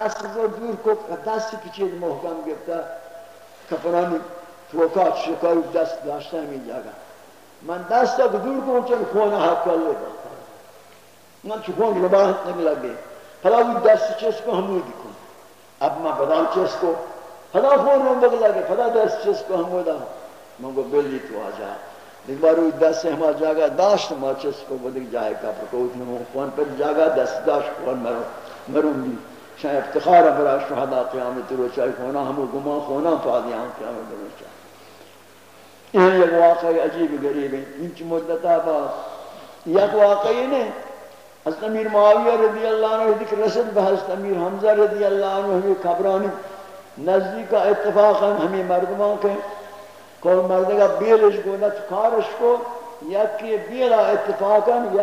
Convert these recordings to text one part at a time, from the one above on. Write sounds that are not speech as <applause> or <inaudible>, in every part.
دست زور دور کو دست پیچید محکم گرفتا کپرانی توکات شکای دست داشته همین جاگه من دست کو دور کو چل خون حق کر لے من چکون رباحت نمی لگے پھلا وہ دست چیز کو ہم ہوئی کن. اب میں بدان چیز کو پھلا خون رو بگ لگے پھلا دست چیز کو ہم ہوئی من کو بلی تو آ جا ایک بار وہ دست سے ہمارا جاگا داشت، ما چیز کو وہ دیکھ جائے کا پر کوئی خون پر جاگا دست داشت خون مرو مروں بھی شاید افتخار برا شہداء قیامت رو چاہے خونا ہم گما خونا فادیان قیامت رو چاہے یہ ایک واقعی عجیب غریب. ہے انچ مدتا بعد یک واقعی نے حضرت امیر معاویہ رضی اللہ عنہ ذکر رسد بہ حضرت امیر حمزہ رضی اللہ عنہ ہمیں خبرانی نزدیک کا اتفاقا ہمیں مردمان کے کول مردگا بیلش کو نہ کارش کو. یا کہ بیلا اتفاقا یا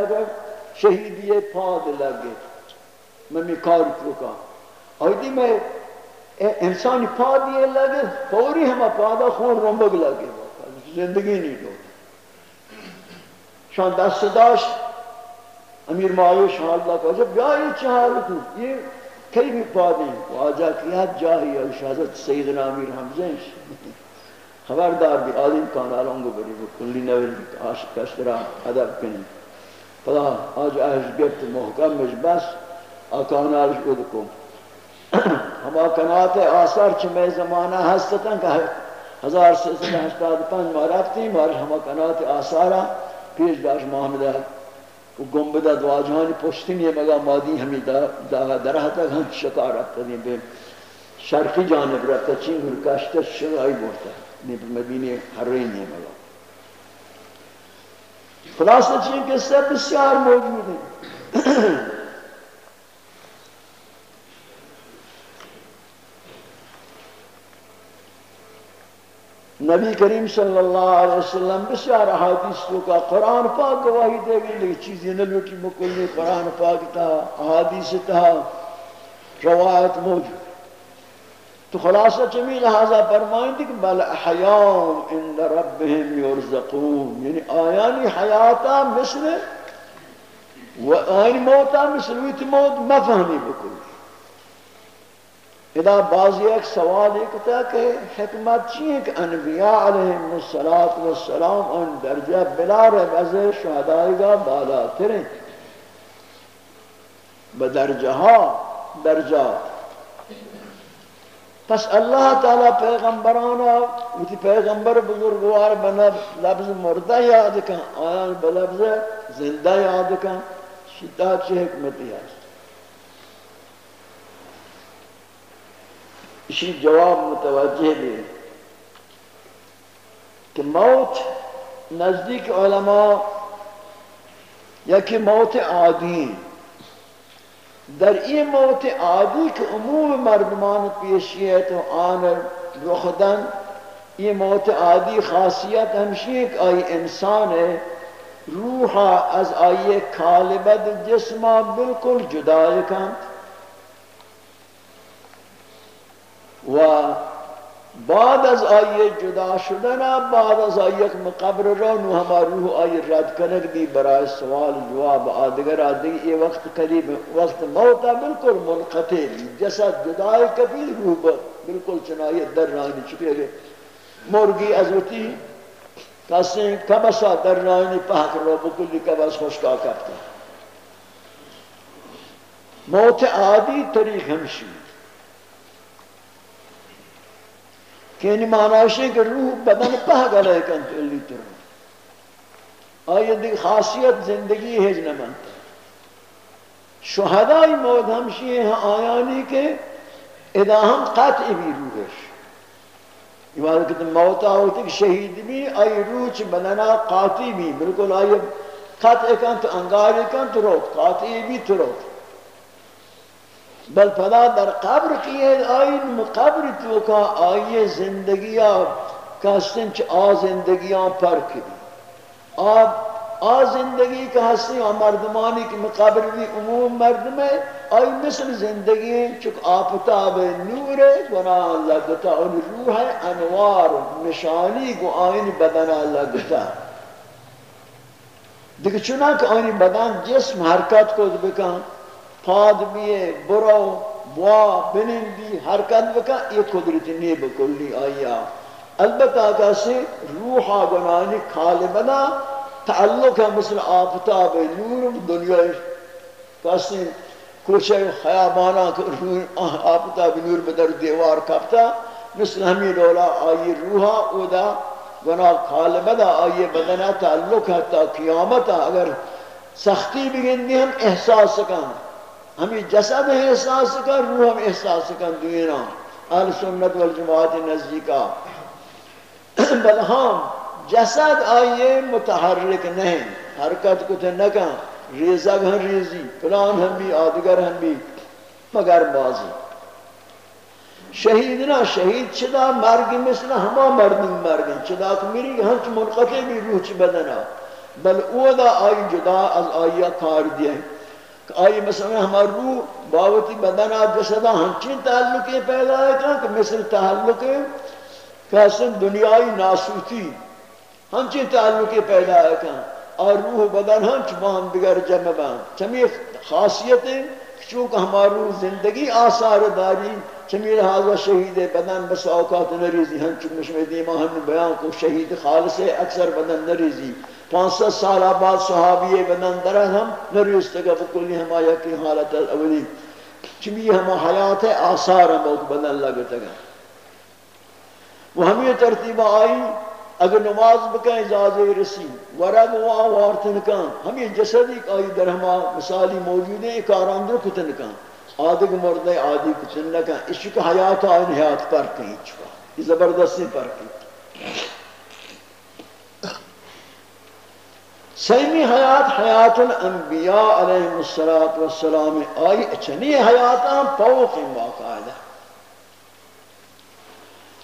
شہیدی پاد لگے میں کار چکا اور دی میں انسانی پا دیے لگے فوری ہمیں پادا خون رنبگ لگے زندگی نہیں دو شان دست داشت امیر معاوی شان اللہ کو جب یا یہ چہار تو یہ کئی بھی پا دیں واجہ کیا جاہی حضرت سیدنا امیر حمزہ خبردار بھی آدم کان آلانگو بری وہ کلی نویل عاشق اشترا ادب کنی فلا آج آج گفت محکم مش بس آکان آرش کو دکو <coughs> ہما کنات آثار چھ میں زمانہ ہستتاں کہ ہزار سے سے ہشتاد پنج ماہ رفتی مارش ہما کنات آثارا پیش باش محمدہ وہ گمبدہ دواجہانی پشتی نہیں مگا مادی ہمیں درہ تک ہم شکار رفتا دیں بے۔ شرقی جانب رفتا چنگر کشتا شرائی بورتا۔ نہیں پر مدینہ ہر نہیں مگا۔ خلاصہ چین کہ سب بسیار موجود ہیں۔ نبی کریم صلی اللہ علیہ وسلم بسیار احادیث تو کا قرآن پاک گواہی دے گی لیکن چیزیں نہ لوٹی مکلی قرآن پاک تا احادیث تا روایت موجود۔ تو خلاصہ چمی لہذا فرمائیں کہ بل احیام ان ربهم یرزقون یعنی آیانی حیاتا مثل و آیانی موتا مثل، ویت موت مفہمی بکلی ادا بعضی ایک سوال ایک تھا کہ حکمت چی ہے کہ انبیاء علیہ السلام ان درجہ بلا رب از شہدائی گا بالا تریں۔ بدرجہ ہاں، درجات پس اللہ تعالی پیغمبرانا وتی پیغمبر بزرگوار بنا لفظ مردہ یاد کن، آیان بلفظ زندہ یاد کن شدہ چی حکمتی ہے اسی جواب متوجہ بھی کہ موت نزدیک علماء یا کہ موت عادی در این موت عادی کہ عموم مردمان پیشی ہے تو آن رخدن یہ موت عادی خاصیت ہمشی ہے کہ آئی انسان ہے روحا از آئیے کالبد جسمہ بالکل جدائی کانت و بعد از آئیے جدا شدنا بعد از آئیے مقبر رو نو ہما روح آئی رد کنک دی برای سوال جواب آدگر آدگر یہ وقت قریب، وقت موتا بالکل منقطع. دی جسد جدائی کبھی روح بالکل چنائی در رانی چکے گئے مرگی ازوتی کسی کبسا در رانی پاک رو بکلی کبس خوشکا کرتا موت عادی طریق ہمشی کہ یعنی معنی کہ روح بدن پہ گلے کن تو اللہ تر۔ آئی دیکھ خاصیت زندگی ہے جنہ بنتا شہدائی موت ہمشی ہیں آیانی کے ادا ہم قطع بھی روحش۔ یہ بات کہ موت آوتی کہ شہید بھی، آئی روح چھ بدنا قاطع بھی۔ بلکل آئی قطع کن تو انگاری کن تو روت قاطع بھی تو روت۔ بل فلا در قبر کیے آئین قبر تو کا آئیے زندگیاں کہستن چھ آ زندگیاں پر کری آب، آ زندگی کا ہستی آ مردمانی کی مقابر بھی عموم مردم ہے آئی مثل زندگی چک آفتاب نور ہے گنا لگتا ان روح انوار نشانی کو آئین بدنا لگتا۔ دیکھ چنانکہ آئین بدن جسم حرکت کو بکن پاد بیئے برو وا بنندی حرکت بکا، یہ قدرت نہیں بکلی آیا۔ البتہ کسی روحا گنانی کھال تعلق ہے مثل آفتاب نور دنیا۔ کسی کوچے خیابانا آفتاب نور بدر دیوار کپتا، مثل ہمیں دولا آئی روحا اودا گناہ کھال بنا آئی بدنا تعلق ہے تا قیامتا اگر سختی بگندی ہم، احساس کن۔ ہمیں جسد احساس کن روح ہم احساس کن دوینا اہل سنت والجماعت نزدیکا بل ہم جسد آئیے متحرک نہیں، حرکت کو تھے نکا ریزہ گھن ریزی، پلان ہم بھی آدگر ہم بھی، مگر بازی۔ شہید نہ، شہید چدا مرگی مثل ہما مردم مرگی چدا کہ میری ہنچ منقطع بھی روح چی بدنا۔ بل او دا آئی جدا از آئی کار دیا۔ آئی مثلا ہمار روح باوتی بدن آج جسدا ہنچین تعلقی پیدا ہے کہ مثل تعلق کہسن دنیای ناسوتی ہنچین تعلقی پیدا ہے کہ اور روح بدن ہنچ باہم بگر جمع باہم چمی خاصیت ہے چونکہ روح زندگی آثار داری چمی لحاظہ شہید بدن بس اوقات نریزی ہنچ مشمع دیما ہم بیان کو شہید خالص ہے اکثر بدن نریزی پانچ ست سال بعد صحابی بدن درہ ہم نریز تکا بکلی ہم آیا کی حالت اولی چمی ہم حیات آثار ہم اوک بدن لگتا گا وہ ہمیں ترتیب آئی اگر نماز بکیں اجازہ رسی ورگ وا وارتن کان ہم ہمیں جسدی آئی در ہما مثالی موجود ہیں کاران در کتن کان آدھگ مردے آدھی کتن کان اس کا حیات آئین حیات پر کہیں چکا یہ زبردستی پر کہیں سیمی حیات حیات الانبیاء علیہ السلام آئی اچھنی حیاتاں پوق واقعہ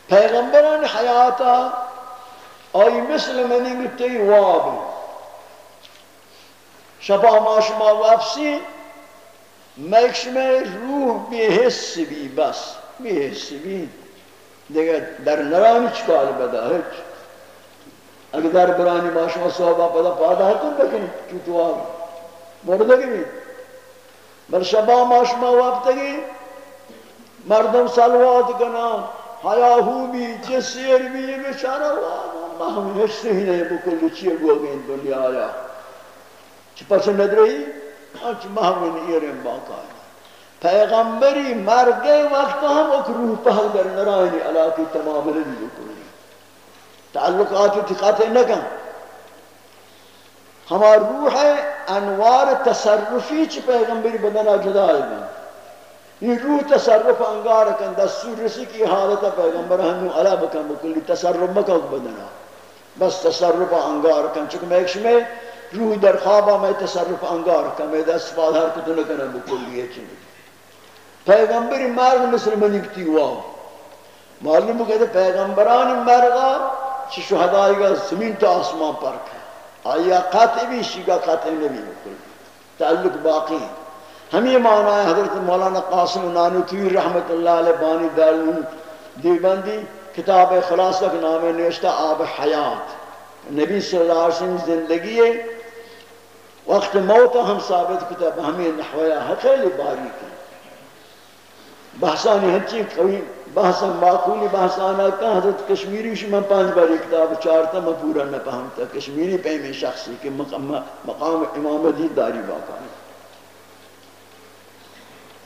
پیغمبران حیاتا آئی مثل منی گتی واب شبا ما شما روح بی حس بی، بس بی حس بی. دیگر در نرانی چکال بدا ہچ اگر در برانی ما شما صحبہ پدا پادا ہتن بکنی چو تو چوتو آگی مردگی بل شبا ما شما واپتگی مردم سلوات کنان حیاہو بھی جسیر بھی یہ بیچارہ اللہ ہم ہستے ہی نہیں بکل چیئے گو گئے دنیا آیا چی پسند رہی انچ محمد ایرم باقا ہے پیغمبری مرگے وقت ہم اک روح پہل در نرائنی علاقی تمام رضی بکلی تعلقات اتقاتے نکن ہمار روح انوار تصرفی چی پیغمبری بدنا جدا ہے یہ روح تصرف انگار کن دستور رسی کی حالت پیغمبر ہنو علا بکن بکلی تصرف مکہ بدنا. بس تصرف انگار کن چکہ میں ایک شمیں روح در خوابہ میں تصرف انگار کن میں دست فال ہر کتو نکن بکلی یہ چنی پیغمبر مرگ مثل منکتی ہوا معلوم کہتے پیغمبران مرگا چی شہدائی گا زمین تا آسمان پر کھا آیا قطع بھی شیگا قطع نبی بکلی تعلق باقی ہیں ہمیں معنی ہے، حضرت مولانا قاسم نانوتوی رحمت اللہ علیہ بانی دارون دیوبندی، کتاب خلاصہ کے نام نوشتہ آب حیات۔ نبی صلی اللہ علیہ وسلم زندگی ہے وقت موت ہم ثابت کتاب، ہمیں نحویہ خیلی باریک ہے بحثانی ہنچی قوی، بحثا معقولی بحثانا کا حضرت کشمیری شما پانچ باری کتاب چارتا میں پورا نہ پہمتا کشمیری پہمی شخصی کہ مقام امام دید داری باقا ہے۔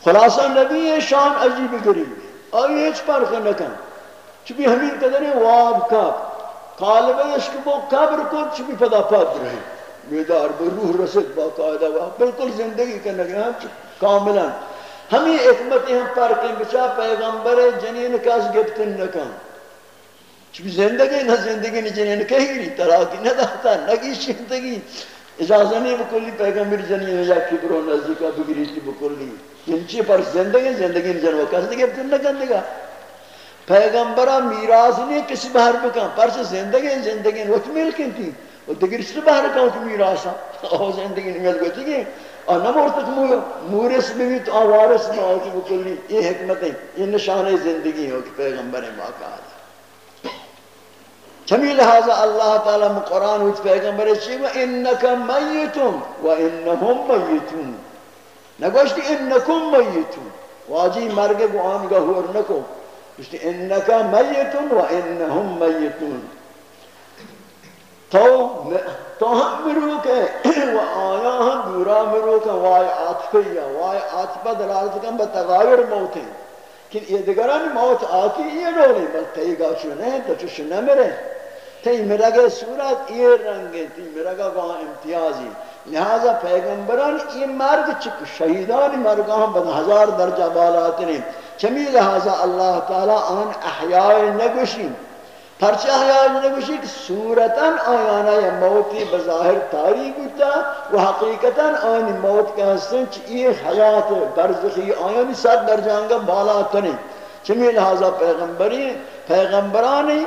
خلاصہ نبی شان عجیب غریب۔ آئی ہیچ فرق نکن چبی ہمیں قدر واب کب۔ قالب عشق بو قبر کو چبی پدا پاد رہے۔ بیدار بروح رسد باقاعدہ واب بالکل زندگی کا نگرہ کاملا. ہمیں حکمت ہم فرقیں بچا پیغمبر جنین کاس گفتن نکن چبی زندگی نہ زندگی نہ جنین کہیں گی تراکی نہ داتا نگی زندگی. اجازہ نہیں بکلی پیغمبر جنین یا کبرو نزدیکا بگری تھی بکلی. یعنی انچی پر زندگی زندگی جنو کس دیگه بتن نکندگا پیغمبرا میراث نہیں کسی بہر بکن پرچ زندگی زندگی وقت ملکن تھی. و دیگر چیز بہر کن تو میراثا او زندگی نہیں ملک گوتی گی اور نمورتک مورس بھی تو آوارس میں آتی بکلی یہ حکمت ہے یہ نشان زندگی ہو کہ پیغمبر واقع آتا چمی لہذا اللہ تعالی قرآن ہوت پیغمبر چی و انکا میتون و انہم میتون نگوشتی انکم میتون واجی مرگ کو آنگا ہور نکو اس انکا میتون و انہم میتون تو تو ہم مرو کے <clears throat> و آیا، ہم دورا مرو کے وائے آتفیہ وائے آتفہ دلالت کم بتغایر موت ہیں کہ یہ دگران موت آتی یہ رولی بل تی گا چنے، تو چش نمرے تی مرگے صورت یہ رنگ رنگے تی مرگا وہاں امتیازی لہذا پیغمبران یہ مرگ چک شہیدان مرگاں بد ہزار درجہ بالات نے چمی لہذا اللہ تعالی آن احیاء نگوشین پرچہ احیاء نگوشی کہ صورتاً آیانا یا موتی بظاہر تاریخ ہوتا و حقیقتاً آن موت کا حسن چی حیات برزخی آیانی سات درجانگا بالات نے چمی لہذا پیغمبری، پیغمبرانی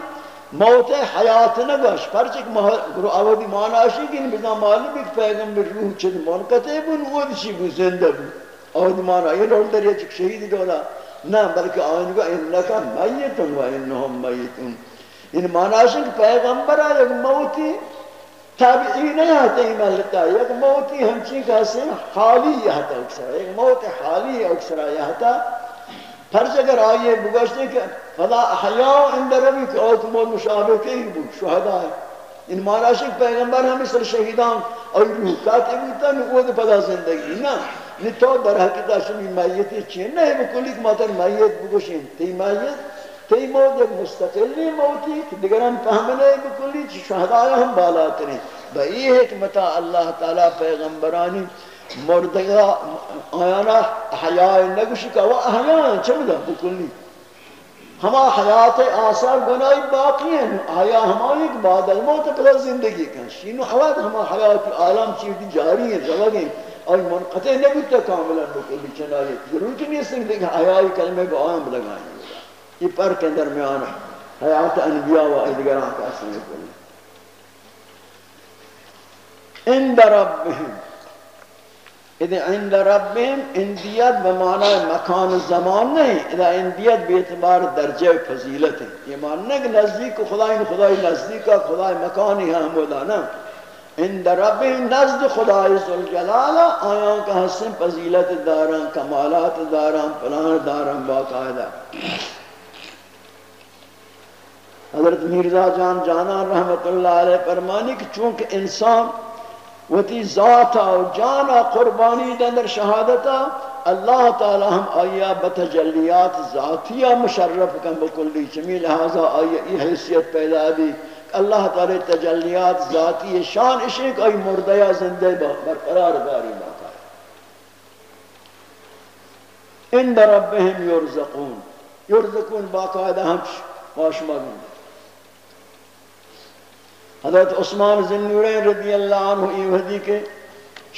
موت حیات نگاش پرچک گروہ آودی معناشی کہ بنا معلوم ایک پیغمبر روح چند منقطع بن وہ ودشی بن زندہ بن آودی معنی یہ رول در یہ چک شہید دولا نا بلکہ آئین گا انکا میتن و انہم میتن ان معناشی کہ پیغمبر ایک موتی، تابعی نہیں آتا ہی ملتا ایک موتی ہمچی کہاسے حالی یہتا اکسرا ایک موت حالی اکسرا یہتا فرض اگر آئیے بگشتے کہ فلا احیاء اند ربی کہ اوت مول مشابہ کے ہی بود، شہداء۔ ان مانا شک پیغمبر ہمیں سر شہیدان، اور روح کاتے بودتا نقود پدا زندگی نا۔ نی تو در حقیقت شمی میتی چین نہیں بکلی کہ ماتر میت بگوشین، تی میت۔ تی موت ایک مستقلی موتی کہ دیگران پہمنے بکلی چی شہداء ہم بالا کریں بئی حکمتا اللہ تعالی پیغمبرانی مردگا آیانا احیاء نگوشی کا وہ احیاء چمدہ بکلی؟ ہما حیات آثار گناہی باقی ہیں آیا ہماری ایک بعد الموت پدا زندگی کن؟ شینو حواد ہما حیات عالم چیزی جاری ہیں زلگیں اور منقطع نبیتا کاملا بکلی چنائی ضرورت نہیں سنگ دیکھ حیائی کلمے کو آم لگائیں یہ پر کے درمیان ہے۔ حیات انبیاء و ادگران کا سنگ کلی اند ربهم اذا عند ربهم اندیت بمعنی مکان زمان نہیں، اذا اندیت بیعتبار درجہ فضیلت ہے۔ یہ معنی کہ نزدیک خدای خدای نزدیک خدای مکانی ہے، مولانا۔ عند ربهم نزد خدای ذوالجلال آیاں کا حسن فضیلت داران، کمالات داران پلان داران، باقاعدہ۔ حضرت مرزا جان جانا رحمت اللہ علیہ فرمانی کہ چونکہ انسان وتی ذات و جانا قربانی در شہادتا اللہ تعالی ہم آیا بتجلیات ذاتیہ مشرف کن بکلی چمی لہذا آیا ای حیثیت پیدا دی اللہ تعالی تجلیات ذاتی شان اشک آئی مردیا زندہ برقرار داری باقا ان ربهم یرزقون یرزقون باقاعدہ ہم ماشمہ گندے حضرت عثمان زنورین رضی اللہ عنہ ایوہدی کے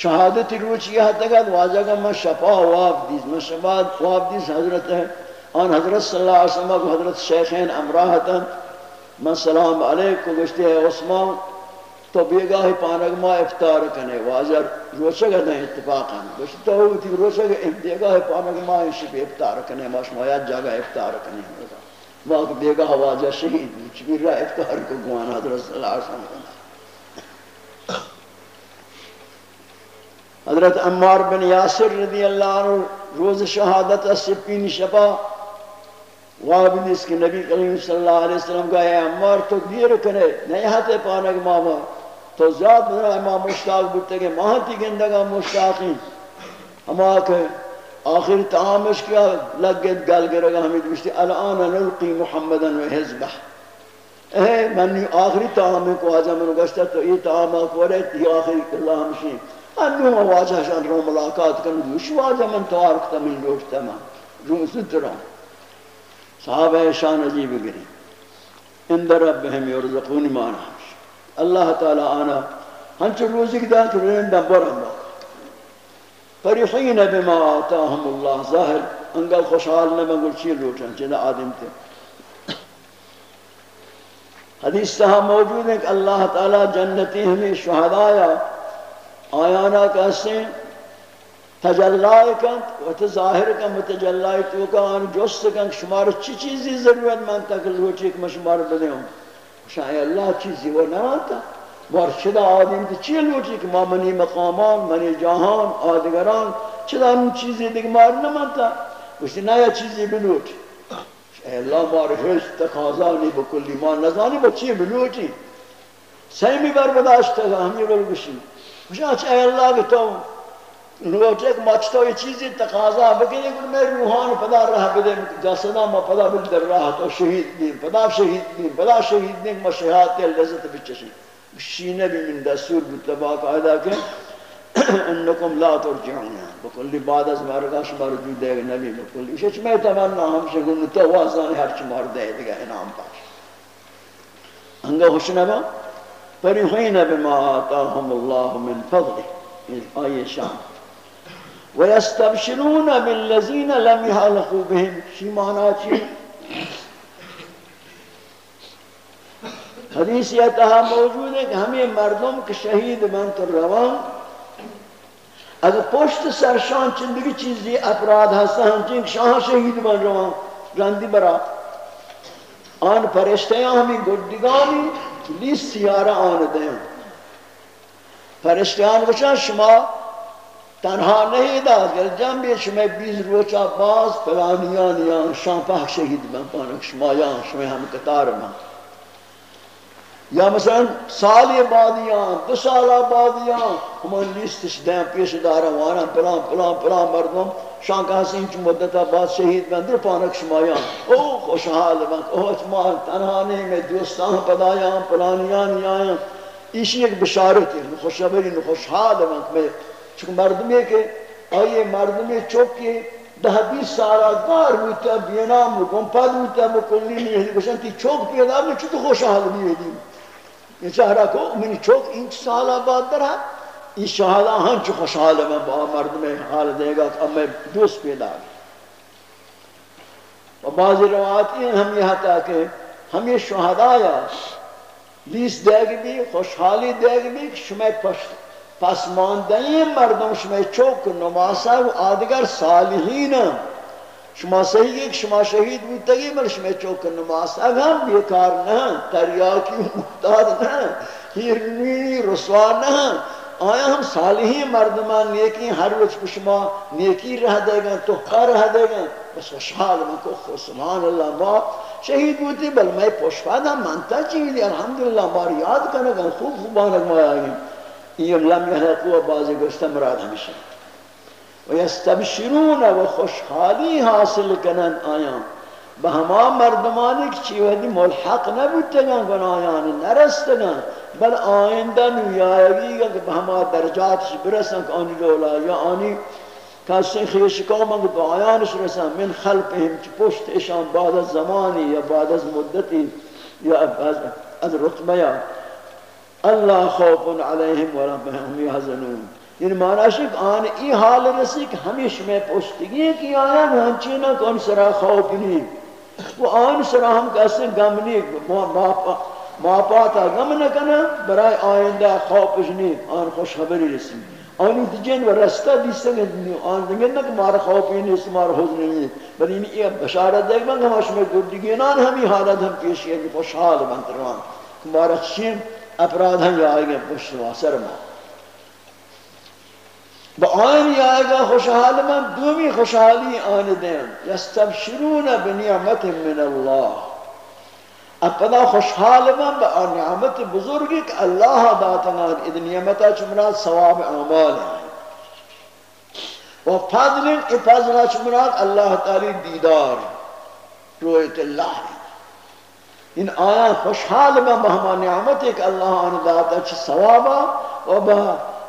شہادت روچ یہ تک واجہ کا میں شفا واب دیس میں شفا واب دیس حضرت ہے آن حضرت صلی اللہ علیہ وسلم کو حضرت شیخین امراحتا میں سلام علیکم گشتے ہیں عثمان، تو بیگاہ پانک ما افطار کنے واجہ روچہ گا دیں اتفاقا گشتے تو ہوتی روچہ گا بیگاہ پانک ما انشی افطار کنے ما شمایت جاگہ افطار کنے۔ واقع بیگا حواجہ شہید چبیر رہا افکار کو گوان حضرت صلی اللہ علیہ وسلم حضرت عمار بن یاسر رضی اللہ عنہ روز شہادت سپین شفا وابد اس کے نبی کریم صلی اللہ علیہ وسلم کا اے عمار، تو دیر کرے نہیں ہاتے پانک ماما. تو زیاد بنا امام مشتاق بودتے کہ ماہتی گندگا مشتاقیں ہما کہ آخر تعامش کیا لگت گل گرگا ہمیں دوشتی الان نلقی محمدا و حزبہ۔ اے، من آخری تعامی کو آجا من گشتا تو یہ تعامی کو رہت یہ آخری اللہ ہمشی۔ انو واجہ شان رو ملاقات کرن دوش واجہ من توارکتا من روشتا من۔ رو سترا صحابہ شان عجیب گری۔ اندر ربهم یرزقون مانا۔ اللہ تعالی آنا، ہنچو روزی کتا کہ رندہ برم باقا فرحین بما آتاهم اللہ، ظاہر، انگل خوشحال نہ منگل چیل روچن چنہ آدم تھے۔ حدیث تہا موجود ہے کہ اللہ تعالی جنتی ہمیں شہدایا، آیانا کہستے تجلائی کن و تظاہر کن و تجلائی تو کن جست کن شمار چی چیزی ضرورت من تک روچی کہ میں شمار بدے ہوں۔ شاید اللہ چیزی وہ نہ آتا۔ مرشد آدم تی چی لوٹی کہ ما منی مقامان منی جہان آدگران چلا ان چیزی دیکھ مار نمانتا کچھ نیا چیزی بلوٹ اے اللہ مار ہیچ تقاضا بکلی ما نزانی بچی بلوٹی سیمی بر بداشت گا ہم یہ بلگشی کچھ اے اللہ کہ تو لوٹے کہ مچتا یہ چیزی تقاضا بکنی کہ میں روحان پدا رہ بدے جسنا ما پدا بل در رہا تو شہید دین پدا شہید دین پدا شہید دین ما شہاد لذت بچشی الشيء نبي من دستور بتباك عدا كن انكم لا ترجعون. بكل بعد از مرگا شمار جو دے نبی بكل إيش چ میں تمنا ہم سے گن تو واسان ہر چ مار دے دے انعام پاش انگا خوش نہ با فرحين بما آتاهم الله من فضله. آية شام. ويستبشرون بالذين لم يهلقوا بهم. شي معناه شيء حدیث یہ تہا موجود ہے کہ ہمیں مردم کے شہید بنت روان اگر پشت سرشان چندگی چیزی اپراد ہستن چنگ شاہ شہید بن روان، رندی برا. آن پرشتیاں ہمیں گردگانی لیس سیارہ آن دیں پرشتیاں بچا شما تنہا نہیں دا گر جنبی شما بیز روچا باز پلانیان یا شاہ پاک شہید بن پانک شما یا شما ہم کتار بن یا مثلا سالی بعدیاں دو سالہ بعدیاں ہمان لیستش دیں پیش دارا وانا پلان پلان پلان مردم شان کا حسین چو مدتا بعد شہید بن در پانک شمایاں او خوشحال بن او اچمال تنہانے میں دوستان، پدایاں پلانیاں یایاں ایشی ایک بشارت ہے خوشحبری خوشحال بن میں چون مردمی کہ آئیے مردم مردمی چوکی ده بیس سالا دار بودتا بینام بکن پد بودتا بکلی نیهدی کشن تی چوک پیدا بودتا چو تو خوشحال بیدیم یہ چہرہ کو من چوک انچ سالہ بعد در ہے یہ شہادہ ہم چو خوشحال میں با مرد میں حال دے گا کہ میں دوست پیدا گئی و بعضی روایتی ہیں ہم یہ حتا کہ ہم یہ شہدہ یا لیس دے گی بھی خوشحالی دے گی بھی کہ شمی پس ماندنی مردم شمی چوک نماسا و آدگر صالحین شما صحیح ہے شما شہید بودتگی مر شما چوک نماز اب ہم بیکار نہ تریاکی محتاج نہ ہیرنی رسوا نہ آیا ہم صالحی مردمان نیکی، ہر وقت کو شما نیکی رہ دے گا تو خر رہ دے گا۔ بس خوشحال میں کو سبحان اللہ ما شہید بودتی بل میں پوشفادا منتا چیزی، الحمدللہ مار یاد کرنے گا، خوب خوبانک ما آگئی یہ لم یحلقوا بازی گوشتا مراد ہمیشہ۔ ويستبشرون وخشحالي حاصل کنن آیان. به همه مردمانی که چی ودی ملحق نبودتگن آیان نرستگن بل آینده نویایگی که به همه درجاتش برسن که آنی لولا یا آنی کسی خیشکامن که به آیانش رسن. من خلقهم چی پشت اشان بعد از زمانی یا بعد از مدتی یا از, رقمه یا الله خوف علیهم ورحمه هم یحزنون. یعنی معنی ہے کہ آن ای حال رسی کہ ہمیش میں پوشتگی کی آیا میں ہنچی نہ کون سرا خوف نہیں۔ وہ آن سرا ہم کیسے غم نہیں ماپاتا غم نہ کنا برای آئندہ خوف نہیں، آن خوش خبری رسی۔ آنی دیجین و رستہ دیستے گئے آن دیگن نہ کہ مارا خوف نہیں، اس مارا حضن نہیں۔ بل یہ یہ بشارت دیکھ بانگا ہماش میں گردگی نان ہمی حالت ہم پیش ہے کہ خوشحال بنتروان مارا چین اپراد ہم یا آئے گئے پشت واسر ماں با آن آئے گا خوشحال من دومی خوشحالی آن دیں یستبشرون بنعمت من اللہ اپنا خوشحال من با نعمت بزرگی کہ اللہ داتنا اد نعمتا چمرات ثواب اعمال ہیں و فضل ای فضل چمرات اللہ تعالی دیدار رویت اللہ ان آیا خوشحال من بہما نعمت کہ اللہ آن داتا چھ ثوابا و با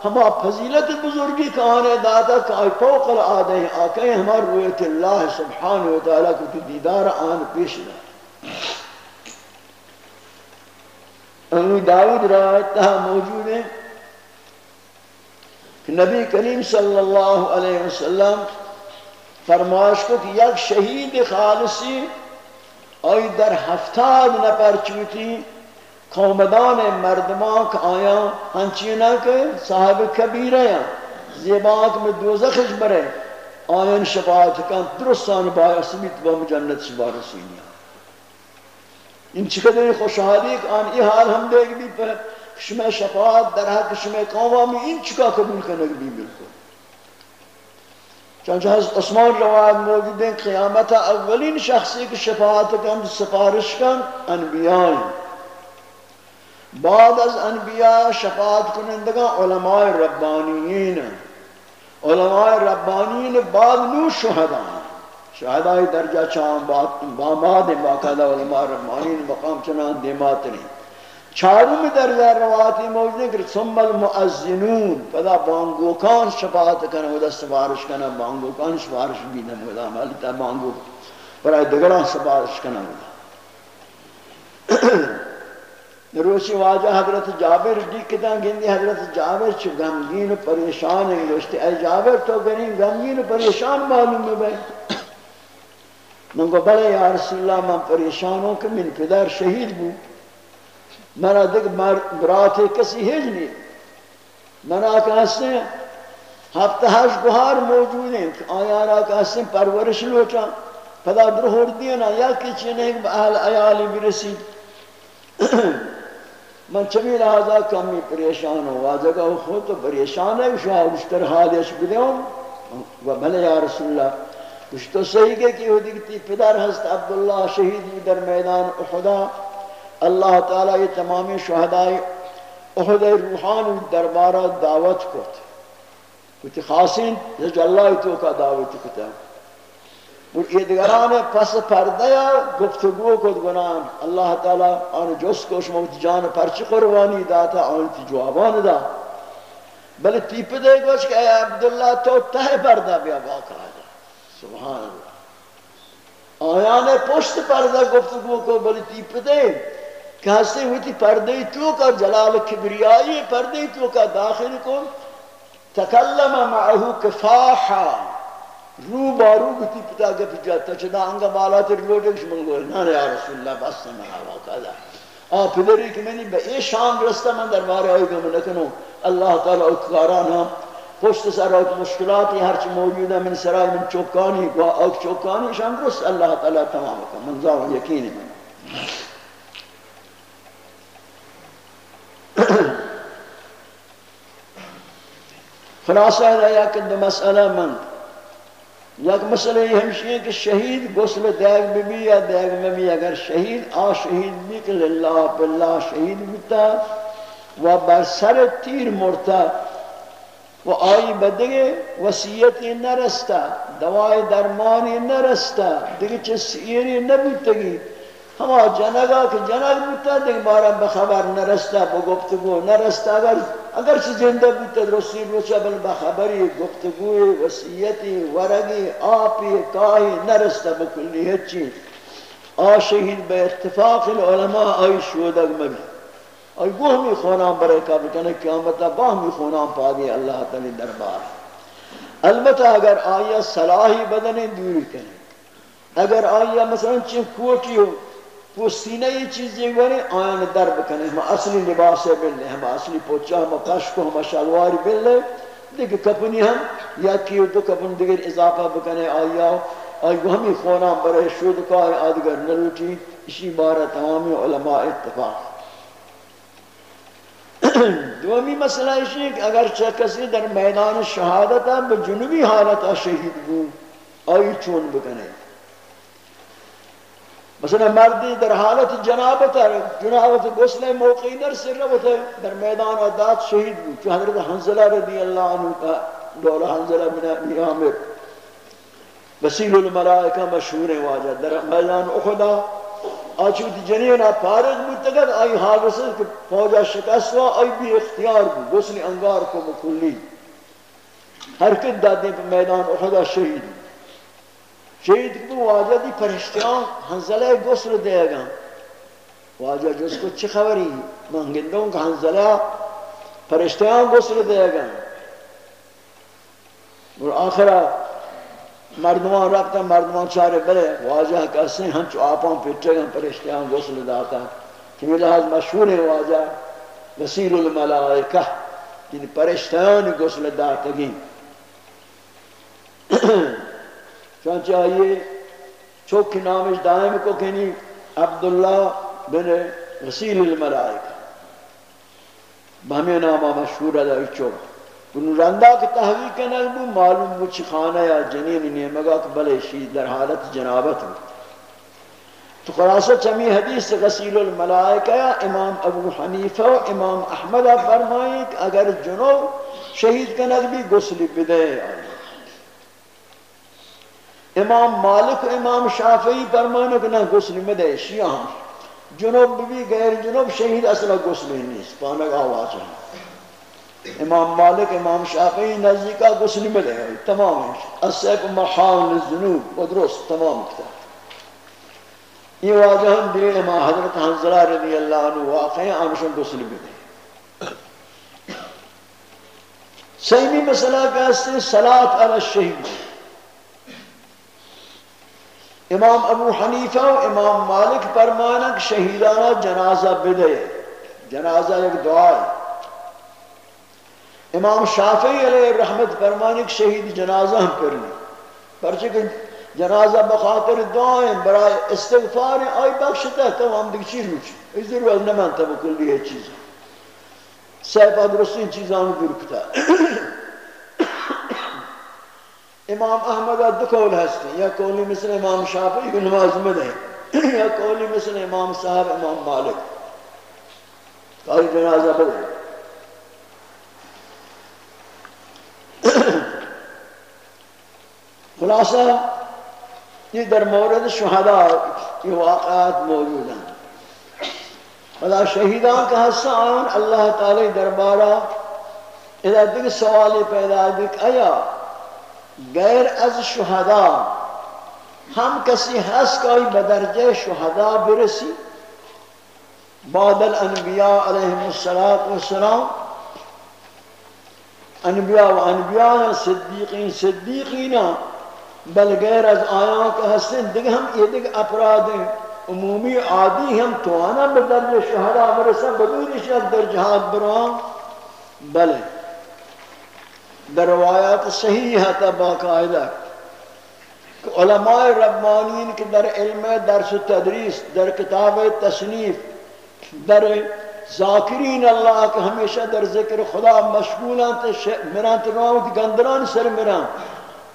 ہما فضیلت بزرگی کا آنے دادا کہ آئی فوق العادہ ہیں آکے ہمار رویت اللہ سبحانہ وتعالی کو تو دیدار آن پیش دا انہی داود روایت تہا موجود ہے کہ نبی کریم صلی اللہ علیہ وسلم فرمائش کو کہ یک شہید خالصی آئی در ہفتاد نپر چوتی قومدان مردمان که آیا ہنچینا کہ صاحب کبیر ہیں زیباک میں دوزخش برے آیان شفاعت کن. درستان بایا سمیت با جنت شبا رسینی ان چقدر خوشحالی کہ آن ای حال ہم دیکھ بھی پر شما شفاعت در حق شما قومی ان چکا قبول کنگ بھی بالکل چنانچہ حضرت عثمان روایت موجود قیامت اولین شخصی کی شفاعت کن سفارش کن انبیاء. بعد از انبیاء شفاعت کنندگا علماء ربانیین علماء ربانیین بعد نو شہداء شہدائی درجہ چاہاں باماد ہیں باقاعدہ علماء ربانیین مقام چنان دیمات نہیں۔ چارم درجہ رواتی موجود ہے کہ ثم المؤذنون، پدا بانگوکان شفاعت کرنا ودا سفارش کرنا بانگوکان سفارش بھی نہ ودا مالتا بانگو۔ برای دگران سفارش کرنا ودا روشی واجہ حضرت جابر دیکھتا گندی حضرت جابر چھ غمگین و پریشان ہے گوشتے اے جابر تو گنی غمگین و پریشان معلوم ہے بھائی۔ من کو بلے یا رسول اللہ من پریشان ہوں کہ من پدر شہید ہوں۔ منا دیکھ برات کسی ہیج نہیں۔ منا کہتے ہیں ہفتہ ہش گوھار موجود ہیں۔ آیا را کہتے ہیں پرورش لوٹا۔ پدا در ہور دینا یا کچھ نہیں، اہل ایالی برسی من چمی لحاظا کمی پریشان ہوں واجگا خود تو پریشان ہے شاہ اشتر حالیش بدیوں و بلے یا رسول اللہ کچھ تو صحیح کہ کہ وہ دیکھتی پدر حضرت عبداللہ شہید در میدان احدا. اللہ تعالی یہ تمامی شہدائی احد روحان دربارہ دعوت کت کچھ خاصین جو اللہ تو کا دعوت کتا اور یہ پس پردیا گفتگو کت گنان اللہ تعالی آن جس کو شموت جان پرچ قربانی داتا آن تی جوابان دا بلے تیپ دے گوش کہ اے عبداللہ تو تہ پردہ بیا باقا دا سبحان اللہ آیان پشت پردہ گفتگو کو بلے تیپ دے کہاستے ہوئی تھی پردے تو کا جلال کبریائی پردے تو کا داخل کو تکلم معہو کفاحا رو بارو گتی پتا گا پی جاتا چنا انگا مالا تر لوٹے کش من گوئے نا یا رسول اللہ بس سے میں آوا کہا آ، پدری کہ میں نے بے اے شام رستہ من دربارے آئی گا من نکنو. اللہ تعالی اکاران ہم پشت سر اوک مشکلاتی ہرچ موجود ہے من سرائی من چوکانی اوک چوکانی شام رست. اللہ تعالی تمام کا منظام یقینی من. خلاصہ ہے یا کہ مسئلہ من. <coughs> یک مسئلہ یہ ہمشی ہے کہ شہید غسل دیگ بھی بھی یا دیگ میں بھی اگر شہید آ شہید بھی کہ للہ باللہ شہید ہوتا و بر سر تیر مرتا و آئی بدگے وسیعتی نرستا دوائی درمانی نرستا، دیکھ چھ سیری نبیتگی ہما جنگا کہ جنگ بودتا دیکھ بارا بخبر نرستا بگفتگو نرستا اگر اگر چی زندہ بودتا رسول روچا بل بخبری گفتگوی وسیعتی ورگی آپی کاہی نرستا بکلی ہچی آ شہید بے اتفاق العلماء آئی شودگ مبی آئی گوہ می خونام برے قبل کنے قیامتا باہ می خونام پا دی اللہ تعالی دربار البتہ اگر آیا صلاحی بدن دوری کنے اگر آیا مثلا چین کوٹی ہو وہ سینہ یہ چیز یہ آیان در بکنے، ہم اصلی لباس ہے بلنے، ہم اصلی پوچا ہم کشکو ہم شلواری بلنے۔ دیکھ کپنی ہم، یا کیو دو کپن دیگر اضافہ بکنے آیا آئی وہ ہمیں خونہ برے شود آدگر نلوٹی، اسی بارہ تمامی علماء اتفاق۔ <clears throat> دومی مسئلہ اسی ہے کہ اگر کسی در میدان شہادت ہے، بجنوبی حالت شہید بو آئی چون بکنے۔ مثلا مردی در حالت جنابت ہے جنابت غسل موقعی در سر ربط در میدان اداد شہید بود. چو حضرت حنزلہ رضی اللہ عنہ کا دولا حنزلہ بن ابی عامر وسیل الملائکہ مشہور واجہ. در میدان احدا آچوتی جنینا پارغ بود تگد آئی حادثہ کہ فوجہ شکست ہوا، آئی بھی اختیار بود. غسل انگار کو مکلی. حرکت دادیں پر میدان احدا شہید بود. شہید کو واجہ دی پرشتیان حنزلہ گسل دے گا۔ واجہ جس کو چی خبری؟ مانگندوں کا حنزلہ پرشتیان گسل دے گا۔ اور آخرہ، مردمان رکھتا مردمان چارے بلے، واجہ کہتے ہیں ہم چو آپاں پیٹے گا پرشتیان گسل داتا کہ یہ لحاظ مشہور ہے واجہ، وسیل الملائکہ یعنی پرشتیان گسل داتا گی۔ <clears throat> چونچہ آئیے چوکی نامش دائم کو کہنی، عبداللہ بن غسیل الملائکہ۔ بہمی نامہ مشہور ہے دائی چوک۔ ان رندہ کی تحقیق نگبو معلوم مچ خانہ یا جنین نیمگا کہ بلے شید در حالت جنابت ہو۔ تو خلاصہ چمی حدیث غسیل الملائکہ امام ابو حنیفہ و امام احمد فرمائیں کہ اگر جنوب شہید کا نگبی غسل بدے۔ امام مالک و امام شافعی فرمائیں کہ نہ غسل بدے شیعہ ہم جنوب بھی غیر جنوب، شہید اصلا غسل نہیں پانک آواز ہے۔ امام مالک، امام شافعی نزدیکا غسل بدے تمام ہے السیف محاون الزنوب و درست، تمام کتاب یہ واجہ ہم دیئے ما حضرت حنزلہ رضی اللہ عنہ واقعی آمشن غسل بدے سیمی مسئلہ کہتے ہیں صلاة علی الشہید۔ امام ابو حنیفہ و امام مالک فرمانا کہ شہیدانہ جنازہ بدے جنازہ ایک دعا ہے۔ امام شافعی علیہ الرحمت فرمانے کہ شہید جنازہ ہم کرنے پرچہ جنازہ بخاطر دعائیں برای استغفار آئی بخشتا ہے تمام دیکھ چیز روچ اس ضرورت نہ مانتا بکلی ہے چیز۔ صاحب درستین چیزان دور کتا۔ امام احمد دو قول ہستے یا قولی مثل امام شافعی کو نماز مد ہے یا قولی مثل امام صاحب، امام مالک۔ قولی جنازہ بدے خلاصہ، یہ در مورد شہداء یہ واقعات موجود ہیں۔ خدا شہیدان کا حصہ آن اللہ تعالی دربارہ اذا دیکھ سوالی پیدا دیکھ آیا غیر از شہداء ہم کسی حس کائی بدرجہ شہداء برسی. بعد الانبیاء علیہم السلام انبیاء و انبیاء صدیقین صدیقین. بل غیر از آیاں کا حسن دیکھ ہم یہ دیکھ اپراد ہیں عمومی عادی ہم توانا بدرج شہرہ مرسا بدون شہر در جہاد بران. بلے در روایات صحیح ہے تا باقاعدہ کہ علماء ربانین کے در علم درس و تدریس، در کتاب تصنیف، در ذاکرین اللہ کے ہمیشہ در ذکر خدا مشغولان تے مران تنوان گندران سر مران۔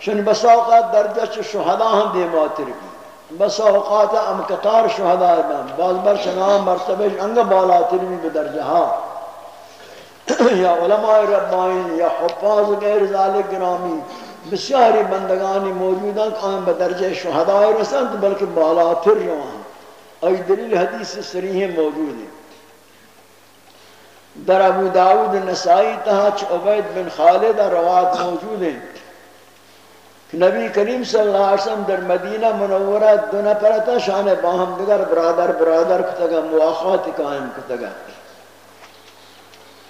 شن بسا اوقات درجہ چ شہداء ہم دے ماتر کی بسا اوقات ام قطار شہداء بن بعض بر شنام مرتبہ انگ بالا ترمی بدرجہ۔ ہا یا علماء ربائین یا حفاظ غیر ذالک گرامی، بسیاری بندگانی موجودان قائم بدرجہ شہداء رسند بلکہ بالا تر روان ای دلیل حدیث سریح موجود ہے در ابو داود نسائی تہا عبید بن خالد روات موجود ہیں۔ نبی کریم صلی اللہ علیہ وسلم در مدینہ منورہ دو نفرتا شان باہم دگر برادر برادر کتگا، مواخات قائم کتگا۔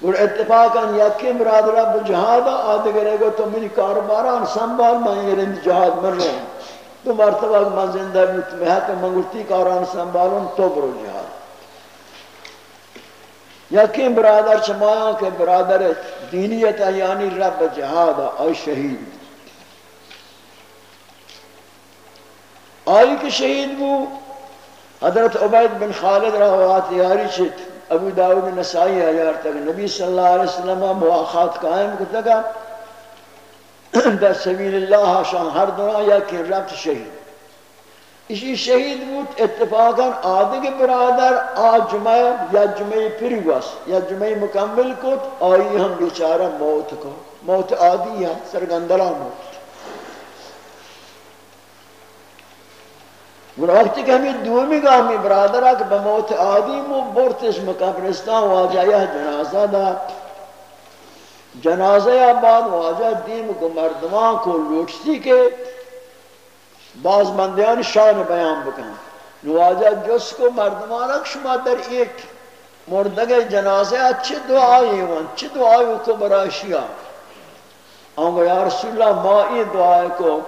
اور اتفاقا یکی برادر اب جہاد آدگرے گو تو منی کارباران سنبال میں یہ رند جہاد مر رہے ہیں تو مرتبہ من زندہ بیت میں ہے تو منگرتی کاران سنبالون تو برو جہاد یکی برادر چمایاں کے برادر دینیت ہے یعنی رب جہاد آئی شہید آئی کہ شہید بو حضرت عبید بن خالد روات یاری چھت ابو داود نسائی آیار تک نبی صلی اللہ علیہ وسلم مواخات قائم کرتا گا در سبیل اللہ شان ہر دنیا یا کہ ربط شہید۔ اسی شہید بود اتفاقا آدھگ برادر آ جمعہ یا جمعہ پھر واس یا جمعہ مکمل کت آئی ہم بیچارہ موت کو۔ موت آدھی ہے سرگندرہ موت۔ وقتی کہ ہمیں دومی گاہ میں برادر آکھ بموت آدیم و برتش مقبرستان واجہ جنازہ دا جنازہ یا بعد واجہ دیم کو مردمان کو لوٹسی کے بعض مندیان شان بیان بکن نواجہ جس کو مردمان رکھ شما در ایک مردگ جنازہ اچھی دعائی ون چی دعائی کو براشیا آنگو یا رسول اللہ ما ای دعائی کو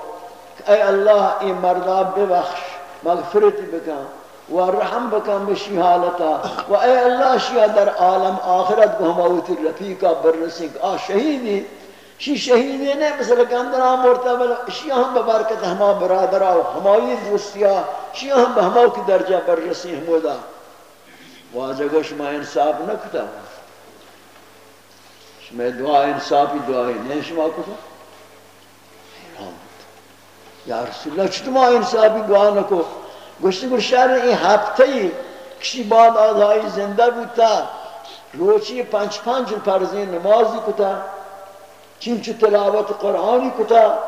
اے اللہ ای مردہ ببخش مغفرت بکن و رحم بکن بشی حالتا و اے اللہ شیعہ در عالم آخرت کو ہماوت رفیقہ برسنگ آ شہیدی شی شہیدی نے مثل کندرہ مرتبہ شیعہ ہم ببرکت ہما برادرہ و ہمائی دوستیہ شیعہ ہم بہماو کی درجہ برسی ہمودا واجہ گوش ما انصاب نکتا میں دعا انصافی دعا نہیں شما کو یا رسول الله چطور صحابی گواه نکو؟ گوشتی گوش شهر این هفته ای کشی بعد آدهای زنده بود تا روچی پنج پنج پرزه نمازی کتا. چیمچه تلاوت قرآنی کتا.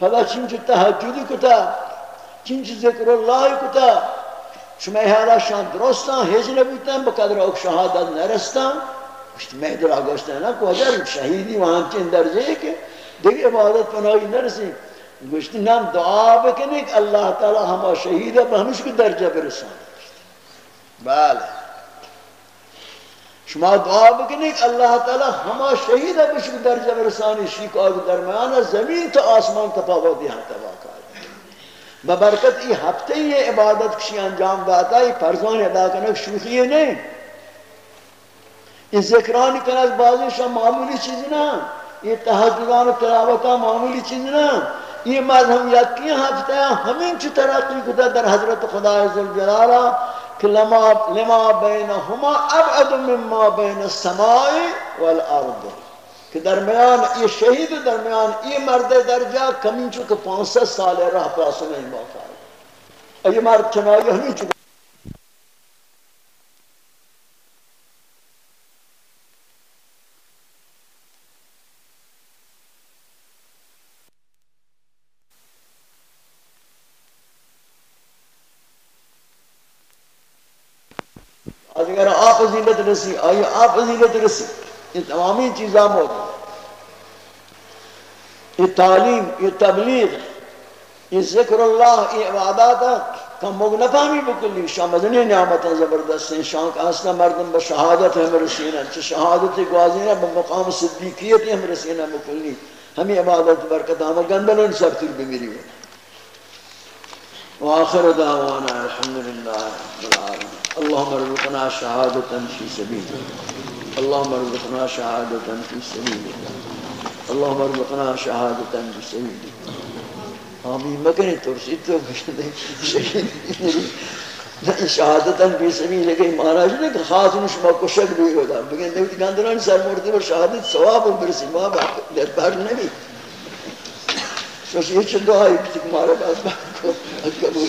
پدا چیمچه تحجیدی کتا. چیمچه ذکر الله کتا. شما حالا شان درستان هیچ نبودن به قدر اوک شهادت نرستن گوشت مهدر آگوشتن نکو هزار شهیدی و همچین درجه ای که دیگه عبادت پناهی نرسیم. گوشت نام دعا بکنی کہ اللہ تعالی ہما شہید ہے ہمش کو درجہ برسان بله شما دعا بکنی کہ اللہ تعالی ہما شہید ہے ہمش کو درجہ برسانی شیک آگ درمیان زمین تو آسمان تفاوت یہاں تباہ ببرکت، ای ہفتے یہ عبادت کشی انجام داتا ہے فرزان ادا کرنے شوخی ہے نہیں۔ یہ ذکرانی کنک بازی شاہ معمولی چیز نا یہ تحجدان و تلاوتا معمولی چیز نا یہ یکی ہفتے ہیں ہمیں چی ترقی کتا در حضرت خدا عزالجلالہ کہ لما, بینہما ابعد مما بین السمائی والارض. کہ درمیان یہ شہید درمیان یہ مرد درجہ کمی چکے پانچ ست سال راہ پاس نہیں موقع ہے۔ یہ مرد چنائی ہمیں چکے رسی آئی آپ عزیلت رسی یہ تمامی چیزاں موجود یہ تعلیم، یہ تبلیغ، یہ ذکر اللہ، یہ عبادات کم مگ نفامی بکلی، شاہ مدنی نعمت زبردست ہیں۔ شاہ کا حسنہ مردم بشہادت ہم رسینہ چھ شہادت گوازینہ بمقام صدیقیت ہم رسینہ بکلی۔ ہمیں عبادت برکت ہم گندلن سب تر بمیری ہوئی۔ وآخر دعوانا الحمدللہ رب العالمين اللهم ارزقنا شهادة في سبيلك. اللهم ارزقنا شهادة في سبيلك. اللهم ارزقنا شهادة في سبيلك. آمین مکنی ترسید تو شہادتا فی سبیل کہ مہاراج نے کہ خاص ان شما کو شک بھی ہوتا۔ بگن دیوتی گاندران سر مورتی پر شہادت ثواب برسی ما در بار نبی سوچ یہ چند دعائی کتی کہ مہارا باز بات کو قبول۔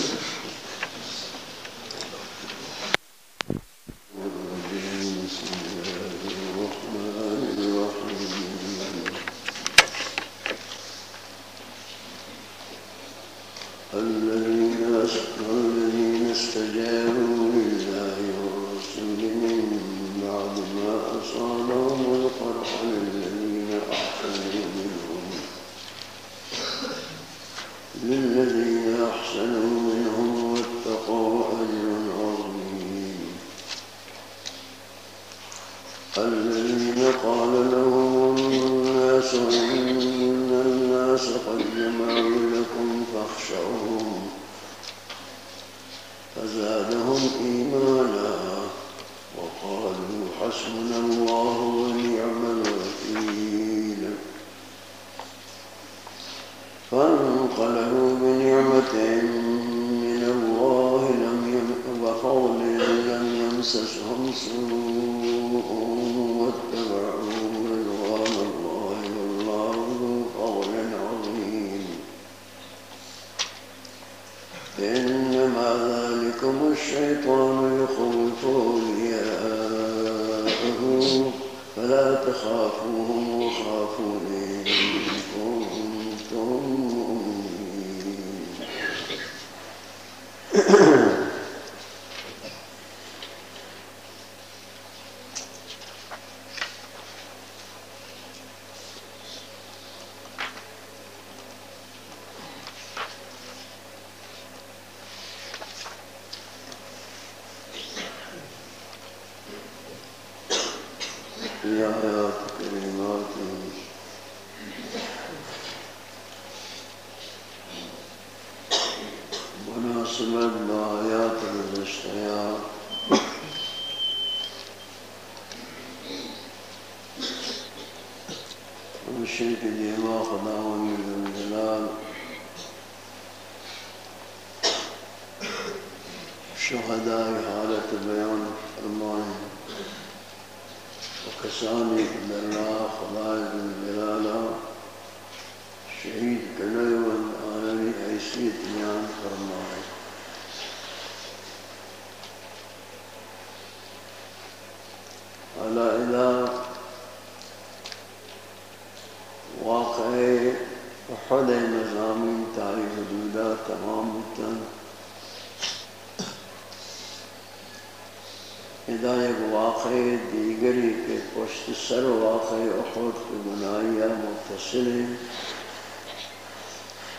کے پشت سر واقع أحد کی بنائیہ متصل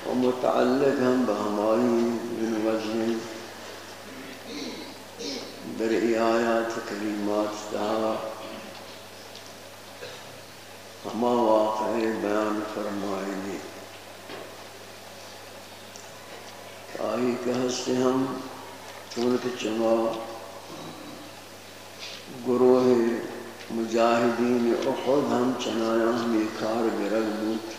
و متعلق ہم بہمائی بن وزن در ای آیات ہما واقع بیان فرمائنی. آئی کہ ہستے ہم چونکہ چما مجاہدین احد ہم چنایا ہم یہ کار گرگ بود.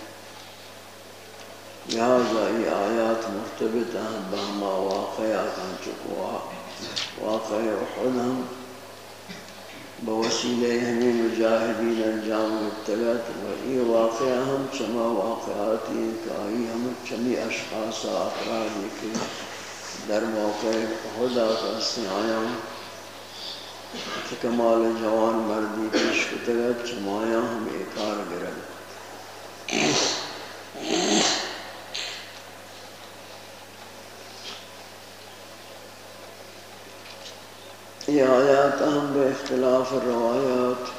لہذا یہ آیات مرتبط ہیں بہما واقعات ہم چکوا واقع احد ہم بوسیلہ ہمیں مجاہدین انجام مبتلت و یہ واقعہ ہم چما واقعاتی کائی ہم چمی اشخاص افرادی کے در موقع احد آتا سے آیا کہ کمال جوان مردی پیش کتگت چمایا ہم ایکار گرد. یہ آیات ہم بے اختلاف روایات.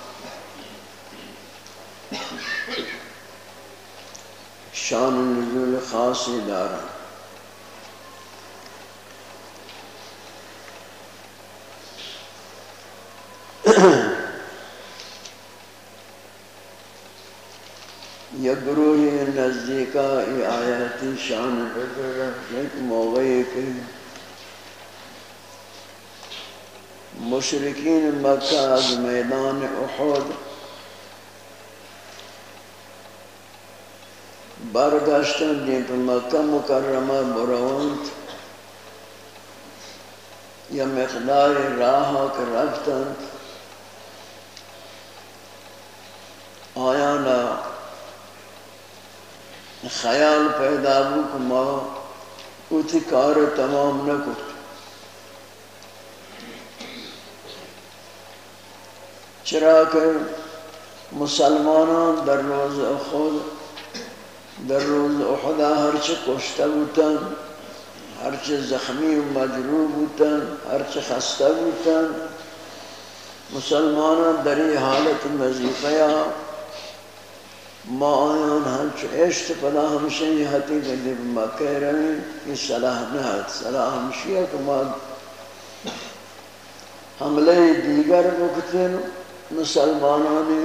شان نزول خاصی دارا یا گروہی نزدیکا ای آیاتی شان. بدر ایک موقعی کہ مشرکین مکہ از میدان احد برگشتن دین یعنی پر مکہ مکرمہ بروند یا مقدار راہ کر رفتن آیانا خیال پیدا ہو کہ ما اتی کار تمام نہ کو چرا کہ مسلمانان در روز خود در روز احدا ہرچ کشته بودن ہرچ زخمی و مجروب بودن ہرچ خسته بودن مسلمانان در این حالت مزیقه ما آیان ہنچ عشت پدا ہمشہ یہ حتی کہ جب مکہ رہی یہ صلاح نہت صلاح ہمشی ہے کہ ما حملے دیگر وقتیں مسلمانانی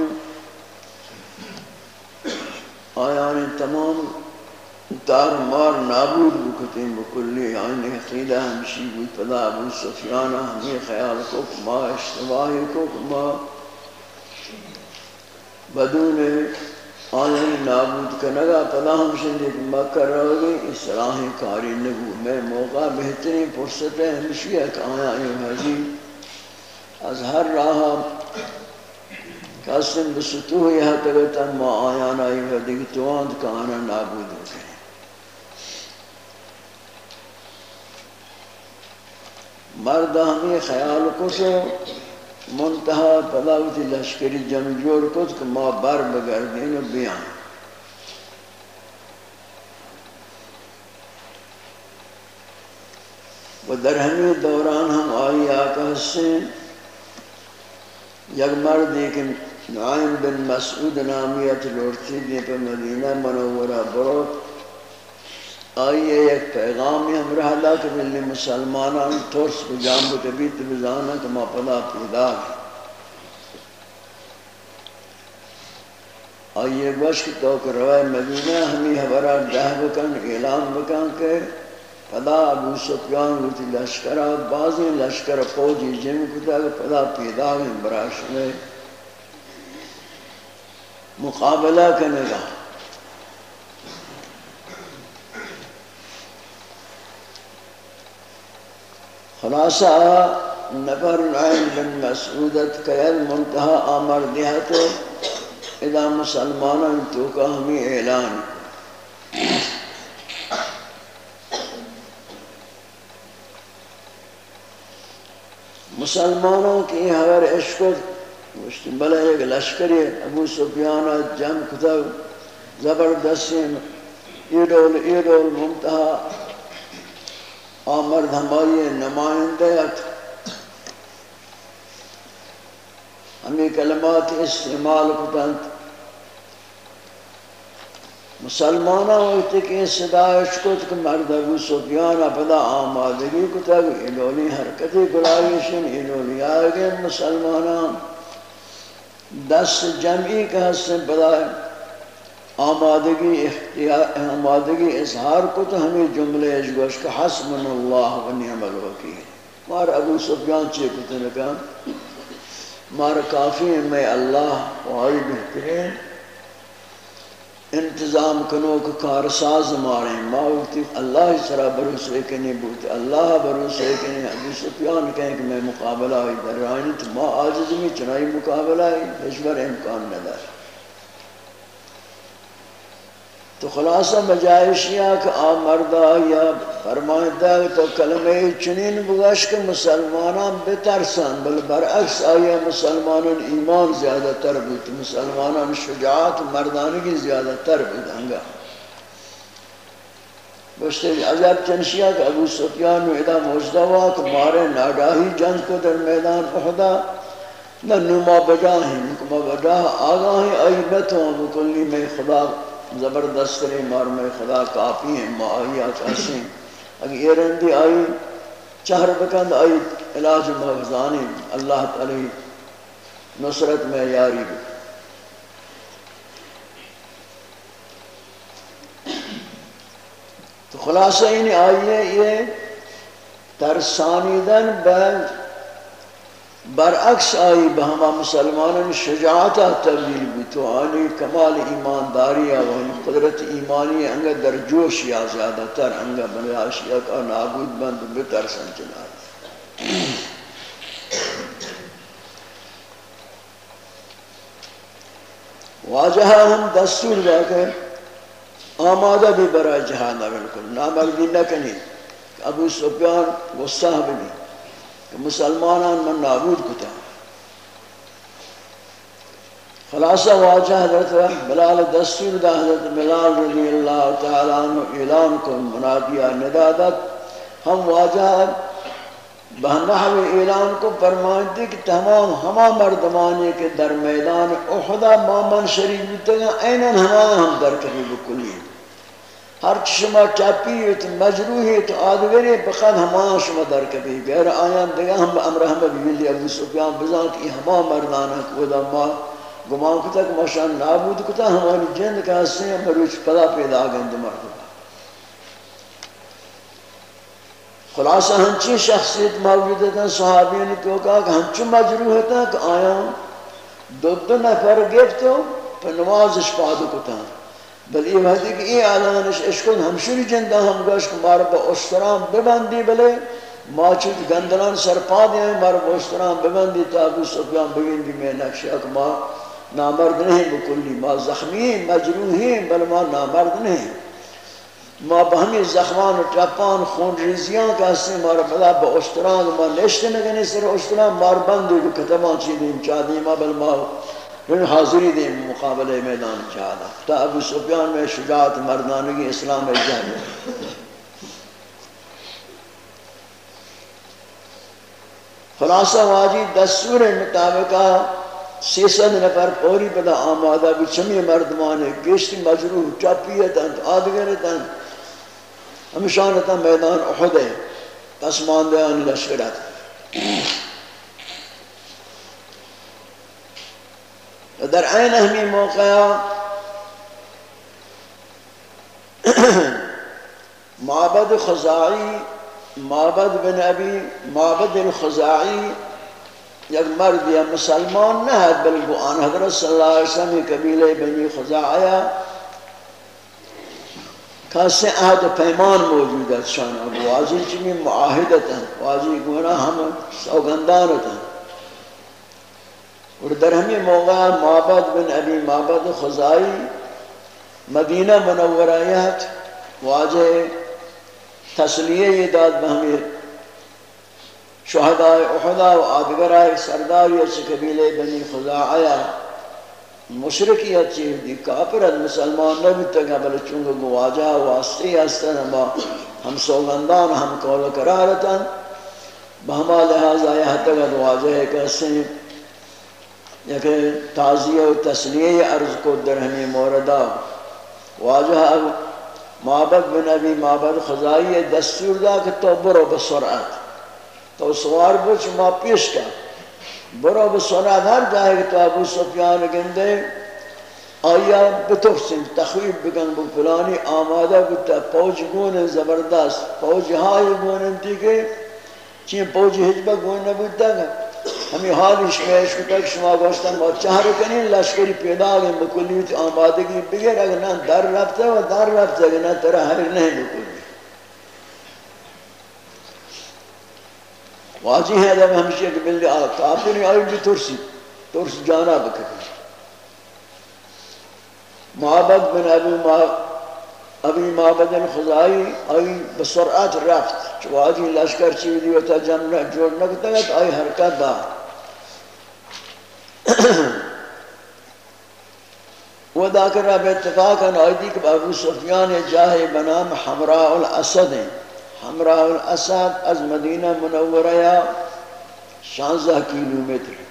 آیان تمام دار مار نابود بکتیں بکلی آئین عقیدہ ہمشی بود پدا ابو سفیانہ ہمیں خیال کو ما اشتباہی کو ما بدون آنہیں نابود کنگا پدا ہم شدی کہ مکہ رہو گئی اصلاحی کاری نبو۔ میں موقع بہترین فرصت ہے ہمشی ہے کہ آیا ایو حضی از ہر راہ قسم بسطوح یہ تگتا ما آیانا ایو حضی تواند کہ آنا نابود ہو گئی مرد ہمیں خیال کو سو منتہا پلاوتی لشکری جمع جوڑ کت کہ ما بر بگردین و بیان. و در ہمیں دوران ہم آئی آقا حسین یک مرد ایک نعیم بن مسعود نامیت لورتی دی پر مدینہ منورہ بروت آئیے ایک پیغامی ہم رہا کہ ملی مسلمانان ترس کو جامب کبیت بزانا کہ ما پدا پیدا آئیے بشک تو کہ روائے مدینہ، ہمیں حبرہ دہ بکن، اعلان بکن کہ پدا ابو سفیان ہوتی لشکرہ بعضی لشکر فوجی جن کتا کہ پدا پیدا ہوئی براش میں مقابلہ کرنے گا خلاصہ نفر نعیم بن مسعودت قید منتہا آمر دیا تو اذا مسلمانان تو کا ہمیں اعلان مسلمانوں کی ہر عشق مشت بلے ایک لشکری ابو سفیانہ جنگ کتب زبردستی ایڈول ایڈول منتہا آمرد ہماری نمائندیت ہمیں کلمات استعمال کتنت مسلمانہ ہوتے کہ صدایش کت کہ مرد ابو سفیان اپدا آمادگی کتا کہ انہولی حرکتی گلائشن انہولی آگے مسلمانہ دست جمعی کا حسن پدا آمادگی آمادگی اظہار کو تو ہمیں جملے اجگوش کہ حسبن اللہ و نعم الوکیل۔ مار ابو سفیان چیئے کتے نکا مار کافی ہے میں اللہ وہی بہترین انتظام کنو کہ کارساز ماریں۔ ما وقتی اللہ سرا بروسے کنے بوتے۔ اللہ بروسے کنے ابو سفیان کہیں کہ میں مقابلہ آئی در رائنی تو ما آجز میں چنائی مقابلہ آئی بشبر امکان ندار۔ تو خلاصہ بجائشیا کہ آ مردہ یا فرمائدہ تو کلمہ چنین بگش کہ مسلمانان بترسن بل برعکس آیا مسلمانان ایمان زیادہ تر بود مسلمانان شجاعت مردانگی زیادہ تر بود انگا بشتے عذاب چنشیا کہ ابو سفیان ویدہ موجدہ ہوا کہ مارے ناگاہی جنگ کو در میدان احدا نہ نما بجاہیں نکما بجاہ آگاہیں آئی بتوں مکلی میں خدا۔ زبردست کرے مار میں خدا کافی ہیں ما آئی آچاسیں اگر یہ رندی آئی، چہر بکند آئی، علاج مغزانی اللہ تعالی نصرت میں یاری۔ بھی تو خلاصہ انہیں آئیے یہ ترسانیدن بین برعکس آئی بہما مسلمانان شجاعتا تبدیل بھی تو آنی کمال ایمانداری و قدرت ایمانی انگا در جوش یا زیادہ تر انگا بنیاشیا کا نابود بند بتر سنچنا واجہ ہم دستور باکر آمادہ بھی برای جہانا بالکل نامردی نہ کنی ابو سفیان غصہ بھی کہ مسلمانان من نابود کتا. خلاصہ واجہ حضرت بلال دستور دا حضرت بلال رضی اللہ تعالیٰ عنہ اعلان کو منادیہ ندادت. ہم واجہ بہنحو اعلان کو فرمائیں کہ تمام ہما مردمانی کے در میدان احدا مامن شریف بیتے گا اینن ہما ہم در کبھی بکلی ہیں۔ ہر شما چاپیت مجروحیت آدگری بخد ہمان شما در کبھی غیر آیان دیگا ہم امر ہم بیلی ابو سفیان بزان کہ ہما مردانا کودا ما گمان کتا کہ ماشان نابود کتا ہمانی جند کا حصے ہیں مروچ پدا پیدا گند مرد خلاصہ ہنچی شخصیت موجود ہے صحابین تو کہا کہ ہنچو مجروح ہے کہ آیان دو دو نفر گفتو پر نمازش پادو کتا۔ بل یہ وحدی کہ یہ اعلانش اشکن ہمشوری جندہ ہم گوش کہ مارا با اشترام ببندی بلے ما چود گندلان سرپا دیا ہے مارا با اشترام ببندی تا ابو سفیان بگندی میں نقشی اک ما نامرد نہیں بکلی ما زخمی ہیں مجروح ہیں بل ما نامرد نہیں ما بہمی زخمان و ٹپان خون ریزیان کا حصے مارا بلا با اشترام ما نشتے نگنے سر اشترام مار بندی کو کتبان چیدیم چاہدیم بل ما پھر حاضری دیں مقابلے میدان جہادا تا ابو سفیان میں شجاعت، مردانگی، اسلام جہد خلاصہ واجی، دستور مطابقہ سیسد نفر پوری پدا آمادہ بچمی مردمانے گشتی مجروح چاپیتاں آدگرتاں ہمشانتاں میدان احد ہے۔ تسمان دیان لشکرات در عین ہمی موقع <clears throat> معبد خزاعی معبد بن ابی معبد الخزاعی یک مرد یا مسلمان نہ ہے بلکہ آن حضرت صلی اللہ علیہ وسلم قبیلہ بنی خزاعیہ کسی عہد و پیمان موجود ہے شان اب واضح چنی معاہدت ہیں واضح گونا ہم سوگندانت ہیں اور در ہمیں موقع معبد بن علی معبد خزائی، مدینہ منورایت واضح تسلیہ یہ داد بہمی شہداء احدا و آدگرائے سرداری اچھ قبیلے بنی خزاعیہ مشرکیت چیز دی کافرت مسلمان نبی تک بل چونکہ گواجہ واسطی ہستن ہم ہم سوگندان، ہم کول قرارتن بہما لہذا یہ تک گواجہ ہے کہ یک تازیہ و تسلیہ عرض کو در ہمیں موردہ واجہ معبد بن ابی معبد خزائی دستور دا کہ تو برو بسرعت۔ تو سوار بچ ما پیش کا برو بسرعت ہر جائے کہ تو ابو سفیان گندے آیا بتفسن تخویب بگن بو فلانی آمادہ بتا پوچ گون زبردست پوچ ہائی گون دیگے چین پوچ حجبہ گون نبوتا گا۔ ہمیں حال اشمیش کو تک شما گوشتا ما چہر کنی، لشکری پیدا گئے بکلیت آمادگی بگر اگر نا در رفتا و در رفتا اگر نا ترہ ہر نہیں بکلی واجی ہے جب ہمشہ کہ بلدی آتا کافر آئی بھی ترسی. ترس جانا بکلی معبد بن ابو ابی ابی معبد خدائی آئی بسرعت رفت چواجی لشکر چیدی و تا جمع جوڑ نکتا گا آئی حرکت دا <clears throat> وہ دا کر اتفاقا آئی کہ ابو سفیان جاہ بنام حمراء الاسد ہیں۔ حمراء الاسد از مدینہ منورہ یا شانزہ کیلومیتر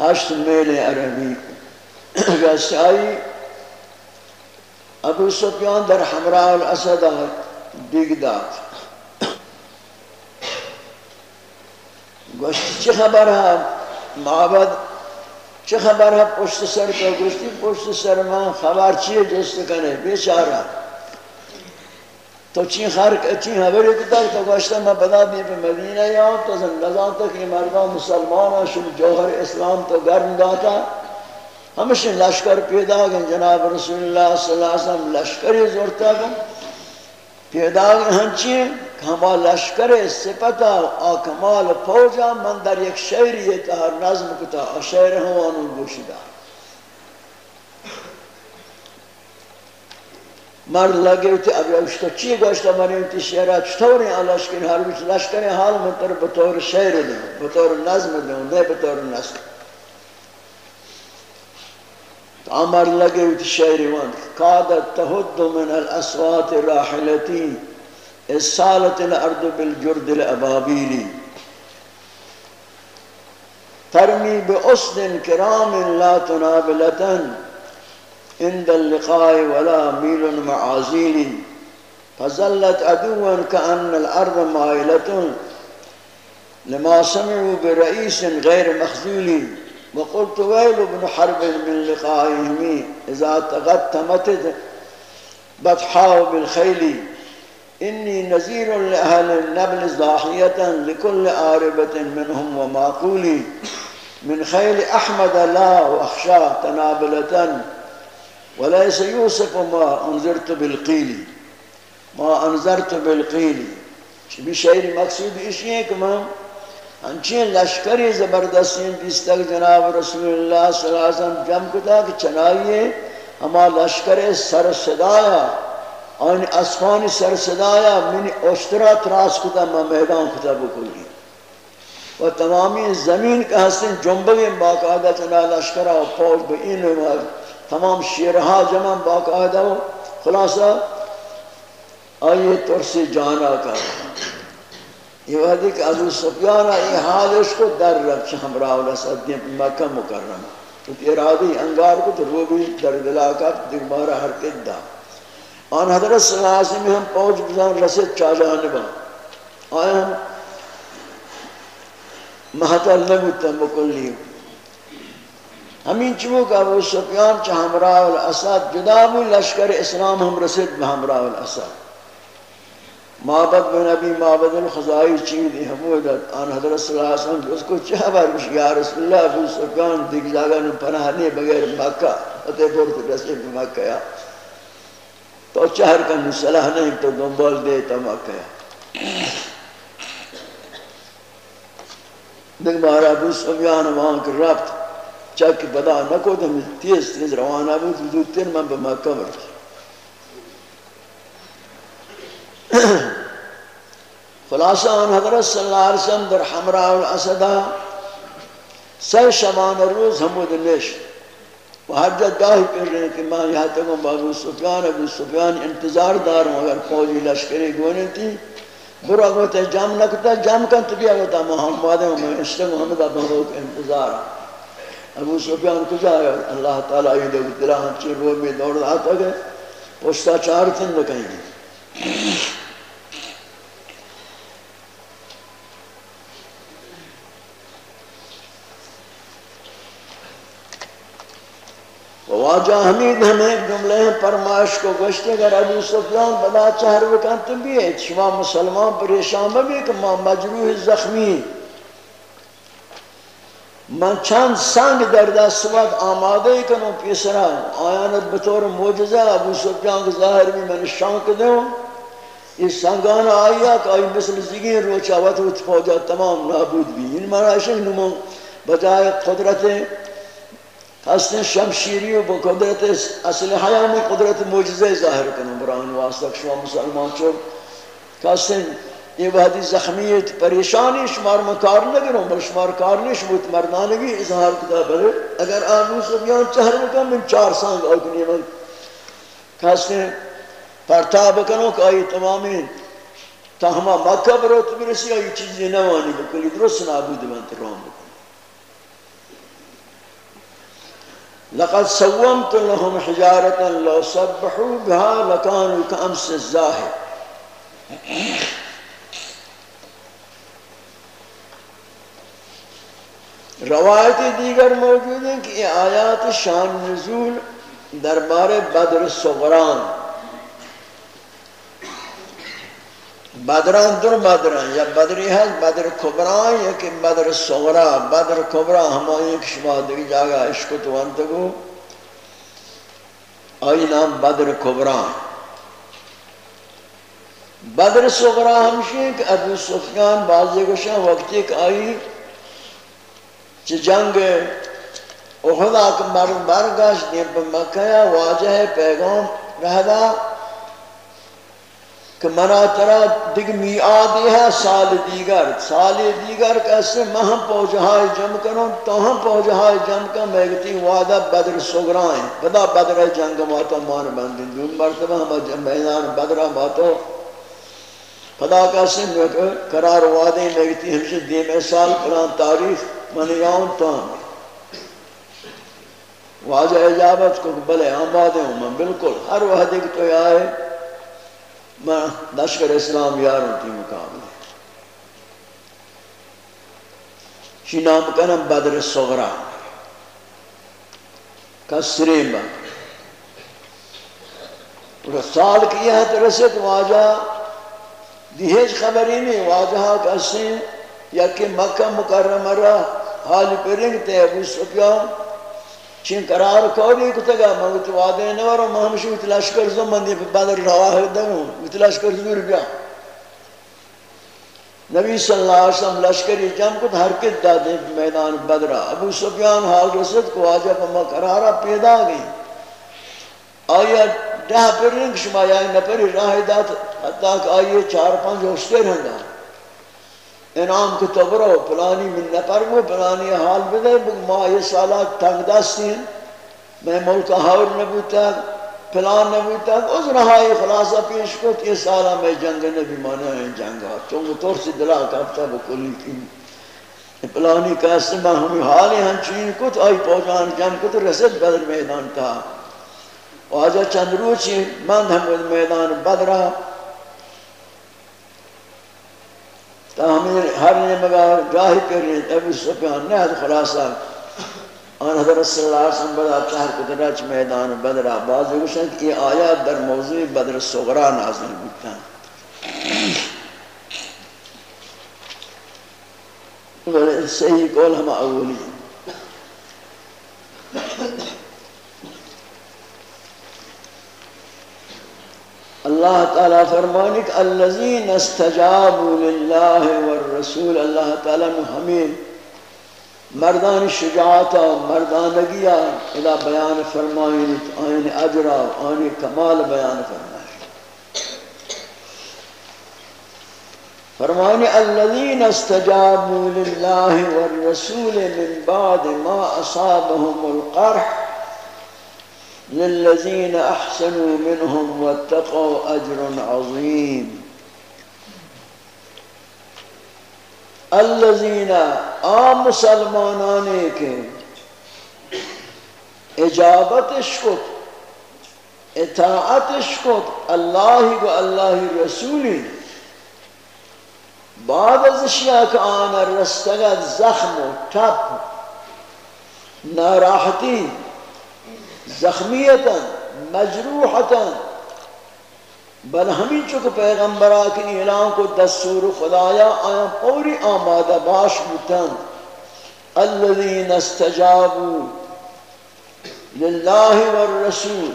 ہشت میل عربی. <clears throat> ویسے آئی ابو سفیان در حمراء الاسد دیگ داد۔ گوشت چی خبر ہے؟ معبد چی خبر ہے؟ پشت سر تو گوشتی، پشت سر من خبر چیئے جست کنے بیچارہ۔ تو چین خرک چین خبری کتا تو گوشتا میں بدا دی پہ مدینہ یا تو زندگان تک یہ مردان مسلمان شن جوہر اسلام تو گرم داتا۔ ہمشن لشکر پیدا گئن جناب رسول اللہ صلی اللہ علیہ وسلم لشکری زورتا گئن پیدا گئن ہنچی ہما لشکر سپتا آکمال پوجا من در یک شعری تہر نظم کتا شعر ہوانو گوشدہ مرد لگے ہوتے اب اوشتا چی گوشتا منی انتی شعرہ چطور ہیں لشکر، ہر بیچ لشکر، حال منتر بطور شعر دیں بطور نظم دیں دے بطور نظم۔ عمر لگے ہوتی شعر وان قادت تہد من الاسوات راحلتی اسالت الأرض بالجرد الابابیلی ترمی بأسد کرام لا تنابلتن عند اللقاء ولا ميل معازيل. فظلت عدوا كأن الأرض مائلة. لما سمعوا برئيس غير مخذول وقلت ويل ابن حرب من لقائهم إذا تغتمت بطحاء بالخيل إني نذير لأهل النبل ضاحية لكل آربة منهم وماقولي من خيل أحمد لا وأخشى تنابلة وليس يوسف ما أنذرت بالقيل ما أنذرت بالقيل. شعر مقصود ہے کہ میں ہنچین لشکری زبردستین دیستک جناب رسول اللہ صلی اللہ علیہ وسلم جمع کتا کہ چنائیے ہما لشکر سر صدایا، آن اسفانی سر صدایا منی اشترا تراس کتا میں میدان کتا بکلی۔ و تمامی زمین کا حسن جنبگی باقاعدہ چنا لشکرہ و پوش بین تمام شیرہا جمع باقاعدہ و خلاصہ آئیے ترسی جانا کا یہ وقت کہ ابو سفیانہ یہ حال اس کو در رکھ ہمراہ اللہ صدیم مکہ مکرم. تو ارادی انگار کو تو وہ بھی در دلا کا دگمارا حرکت دا آن حضرت صلی اللہ علیہ وسلم ہم پہنچ بزان رسد چاجانبا آئے ہم محتل نبوتا مکلی ہمین چمو کہ ابو سفیان چا ہمراہ الاسد جدا بھی لشکر اسلام ہم رسد بہمراہ الاسد معبد بن ابی معبد الخزائی چیدی حمودت آن حضرت صلی اللہ علیہ وسلم اس کو چاہ بار یا رسول اللہ ابو سفیان دیکھ جاگا نے پناہ نہیں بغیر مکہ فتح پورت رسے بھی مکہ یا تو چہر کا نسلح نہیں، تو دنبال دے تو مکہ یا دیکھ بارا ابو سفیان وہاں کے ربط چاک بدا نکو دم تیز تیز روانہ بود وجود تین من بمکہ مرکی خلاصہ ان حضرت صلی اللہ علیہ وسلم در حمراء الاسدہ سی شبان روز حمود نشت و حجت گاہی کر رہے ہیں کہ میں یہاں تک ہوں ابو سفیان ابو سفیان انتظار دار ہوں، اگر فوجی لشکری گونے تھی برا گوتا جام نکتا، جام کن تو بیا گوتا محمد ہوں، میں اس اشتر محمد ابو روک انتظار ابو سفیان کجا ہے؟ اللہ تعالیٰ یہ دو دلہ ہم چیر رو میں دوڑ آتا گئے پوشتا چار تن رکھیں گے۔ واجہ حمید ہمیں جملے ہیں فرمائش کو گشتے اگر ابو سفیان بدا چہر وکان تم بھی ہے شما مسلمان پریشان بھی کہ ما مجروح زخمی من چند سنگ در دست وقت آماده کنم پیسرا آیانت بطور موجزہ ابو سفیان کے ظاہر بھی میں شانک دوں این سنگان آیات آی مثل زیگین روچاوات و رو تفاجات تمام نابود بی. این مراشق نمون بجای قدرت هستن شمشیری و با قدرت حیام و قدرت موجزه ظاهر کنم. برای این شما مسلمان شد کاسن یہ وحدی زخمیت پریشانی شمار مکار نگروں بل شمار کارنش بود. مردانگی اظہار کتا بل اگر آنوس بیان چهر مکم من چار سانگ آکنی من. کاسن پرتاب کنو کہ آئی تمامی تا ہما مکہ بروت برسی آئی چیزی نوانی بکلی درست نابود من ترام بکلی لقد سومت لهم حجارة لو صبحوا بها لكانوا كأمس الزاهر. روایت دیگر موجود ہیں کہ یہ آیات شان نزول دربار بدر صغران بدران در بدران، یا بدری ہے بدر کبران یا کہ بدر صغرا، بدر کبرا ہمائی ایک شما دیگی جاگا عشق تو انتگو آئی نام بدر کبران بدر صغرا ہمشی کہ ابو سفیان بازی گوشن وقتی ایک آئی چی جنگ احدا کہ مرد برگاش دیم پر مکہ واجہ پیغام رہدا کہ منا ترا دیگ میعادی ہے، سال دیگر سال دیگر کیسے مہم پوجہائی جم کروں تو ہم جم کر میں وعدہ بدر سگرائیں بدا بدر جنگ ماتا مان بندن، دون مرتبہ ہم میدان بدر ماتو۔ خدا کیسے قرار وعدے میں کہتی ہمشہ دیم سال پران تاریخ منی آن تو واجہ اجابت کو بلے آمادے ہوں میں، بالکل ہر وحدے کی تو یہ آئے میں لشکر اسلام یاروں تی مقابلے شی نام کنم بدر صغرا کسری با اور سال کیا ہے تو رسک واجہ۔ دیہج خبری نہیں واجہ کسی یا کہ مکہ مکرمہ رہا حال پرنگ تے ابو سفیان۔ چین قرار کوری کتگا میں وقت وعدے نوارا میں ہمشی وقت لشکر زمان دی بدر رواہ دنوں وقت لشکر زور بیا نبی صلی اللہ علیہ وسلم لشکری جم کت حرکت دا دے میدان بدرہ۔ ابو سفیان حال رسد کو آجا پا قرارا پیدا گئی۔ آیا ڈہ پر رنگ شما یا نپری راہ دات حتی کہ آئیے چار پانچ ہوشتے رہنگا انعام کو تو برو پلانی من نپرمو پلانی حال بدے بگ ما یہ سالات تنگ دستی ہیں۔ میں ملک حور نبوتا پلان نبوتا اس رہائی خلاصہ پیش کو یہ سالہ میں جنگ نبی مانا ہے جنگا چونکہ طور سے دلا کبتا بکلی کی پلانی کہتے ہیں ہمیں حالی ہنچین کت آئی پہنچان جم کت رسد بدر میدان تھا۔ واجہ چند روچی مند ہم میدان بدرہ تاہمین ہر نے مگر جاہی کر رہے ہیں ابو سفیان نے حد خلاصا آن حضرت صلی اللہ علیہ وسلم بدا تحر قدرچ میدان بدرہ بعض گوشن کی آیات در موضوع بدر صغرہ نازل بکتا ہے۔ صحیح قول ہم اولی اللہ تعالیٰ فرمانی کہ الذین استجابوا للہ والرسول، اللہ تعالیٰ نے ہمیں مردان شجاعتا مردانگیا الى بیان فرمائیں آئین اجرا آئین کمال بیان فرمائیں فرمانی الذين استجابوا لله والرسول من بعد ما أصابهم القرح للذين أحسنوا منهم واتقوا أجر عظيم. الذين آم مسلمانان کے اجابت اشکت اطاعت اشکت اللہ کو اللہ رسولی بعد از اشیاء که آن زخم و تپ ناراحتی زخمیتا، مجروحتا۔ بل ہمیں چکو پیغمبرہ کی اعلان کو دستور خدایا، آیا پوری آمادہ باش بتن الذین استجابوا للہ والرسول۔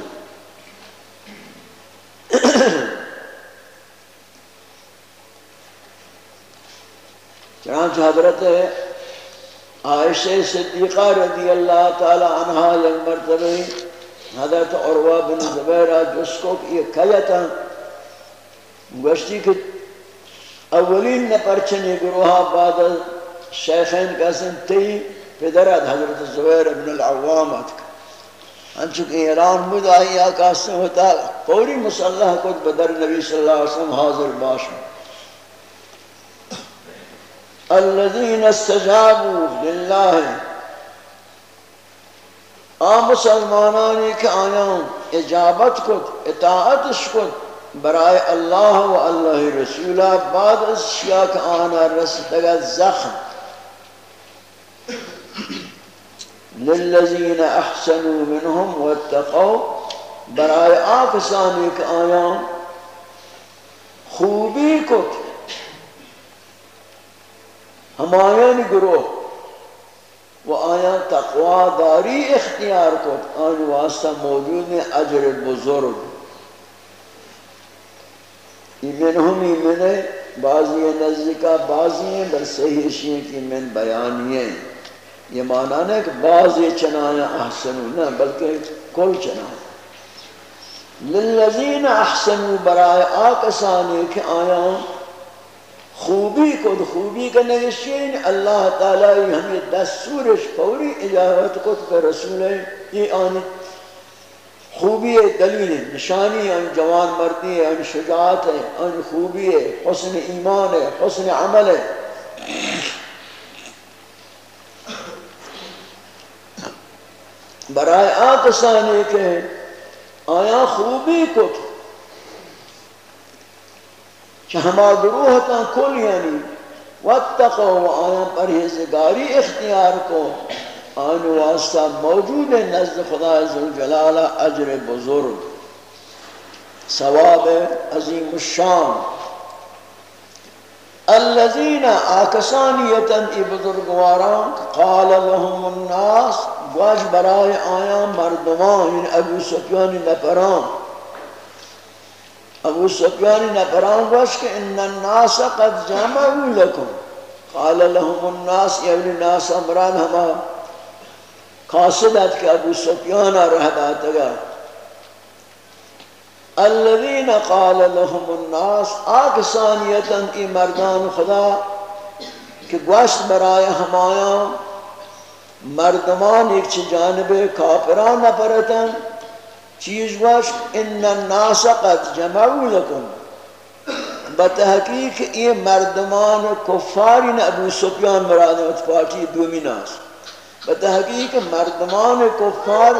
چنانچہ حضرت ہے عائشہ صدیقہ رضی اللہ تعالی عنہ یک مرتبہ حضرت عروہ بن زبیرہ جس کو یہ کہتا گوشتی کہ اولین نپرچنی گروہا بعد شیخین کا سن تی پدرت حضرت زبیر بن العوامت انچو کہ اعلان مدعی آقا سے ہوتا پوری مسلح کچھ بدر نبی صلی اللہ علیہ وسلم حاضر باش میں۔ الذين استجابوا لله. آ مسلمانانی که آیا اجابت کت اطاعت شکت برای اللہ و الله رسولہ بعد از شیعہ کے آنا رسدگا زخم. للذین احسنوا منهم واتقوا برای آفسانی کے آنیاں خوبی کت ہمایان گروہ و آیا تقوی داری اختیار کو آن واسطہ موجود ہے اجر بزرگ. ایمن ہم ایمن ہے بعضی نزدیکہ بعضی ہیں، بل صحیح شیئے کی من بیانی ہیں. یہ معنی نہیں کہ بعضی چنایا احسنو نہ، بلکہ کل چنایا للذین احسنو برائے آکسانی کہ آیا خوبی کو خوبی کا نگشین اللہ تعالی ہمیں دستورش فوری اجابت کو کہ رسول ہے۔ یہ آنی خوبی دلیل ہے، نشانی ان جوان مردی ہے، ان شجاعت ہے، ان خوبی ہے، حسن ایمان ہے، حسن عمل ہے۔ برائے آکسانے کے آیا خوبی کو کہ ہما گروہ تا کل یعنی واتقو و آیا پرہیزگاری اختیار کو، آن واسطہ موجود نزد خدا عزوجلالہ اجر بزرگ۔ ثواب عظیم الشان۔ الذين آکسانیتا ای بزرگواران، قال لهم الناس گواج برای آیا مردمان یعنی ابو سفیان نفران۔ ابو سفیانی نفران گوش کہ ان الناس قد جمعوا لکم. قال لهم الناس یعنی ناس امران ہما. قاصدت کہ ابو سفیان رہبات گا الذين قال لهم الناس آکسانیتا ای مردان خدا، کہ گوشت برای ہمایا مردمان ایک چھ جانب کافران نپرتن چیز واش ان الناس قد جمعوا لكم بتحقیق یہ مردمان کفارین ابو سفیان مراد اتفاقی دومی ناس. بتحقیق مردمان کفار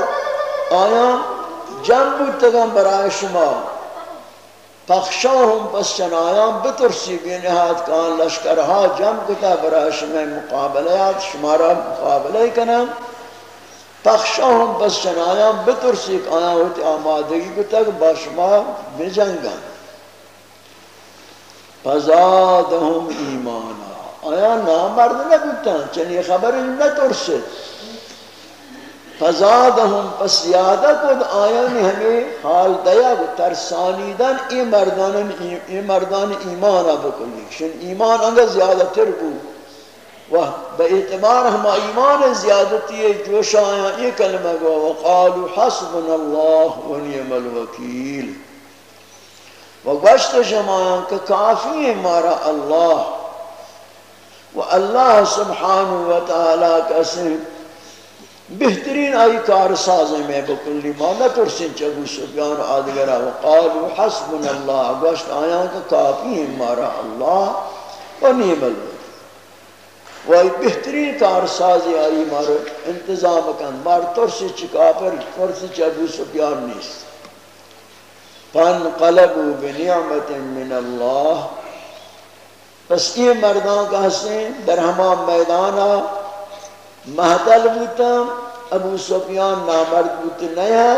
آیا جمع بودتگم برای شما. پخشاهم پس چنایان بترسی بینہات کان لشکرها جمع کتا برای شما مقابلیات شما را مقابلے کنم پخشاهم بس چنایان بترسی که آیا ہوتی آمادگی کو تک با شما بجنگن فزادهم ایمانا آیا نامرد نبوتا چنی خبر نترسد فزادهم پس یادہ کد آیان ہمیں حال دیا گو ترسانیدن ای مردان ای مردان ایمان بکلی شن ایمان انگا زیادہ تر بود و با اعتبار ہم ایمان زیادتی جوش آیا یہ کلمہ گو وقالوا حسبنا اللہ و نعم الوکیل. و گشت جماعیان کہ کافی ہے مارا اللہ و اللہ سبحانہ و تعالی کا بہترین آئی کار سازیں میں بکلی مانا ترسن چگو سبیان آدگرہ وقالو حسبنا اللہ گوشت آیاں کا کافی ہیں مارا اللہ و نیم اللہ وہی بہترین کار سازی آئی مارا انتظام کن، مار ترسی چکا پر ترسی چگو سبیان نیست. فان قلبو بنعمت من اللہ. پس یہ مردان کا حسین در ہمان میدانا مہدل بوتا، ابو سفیان نامرد بوتا نیا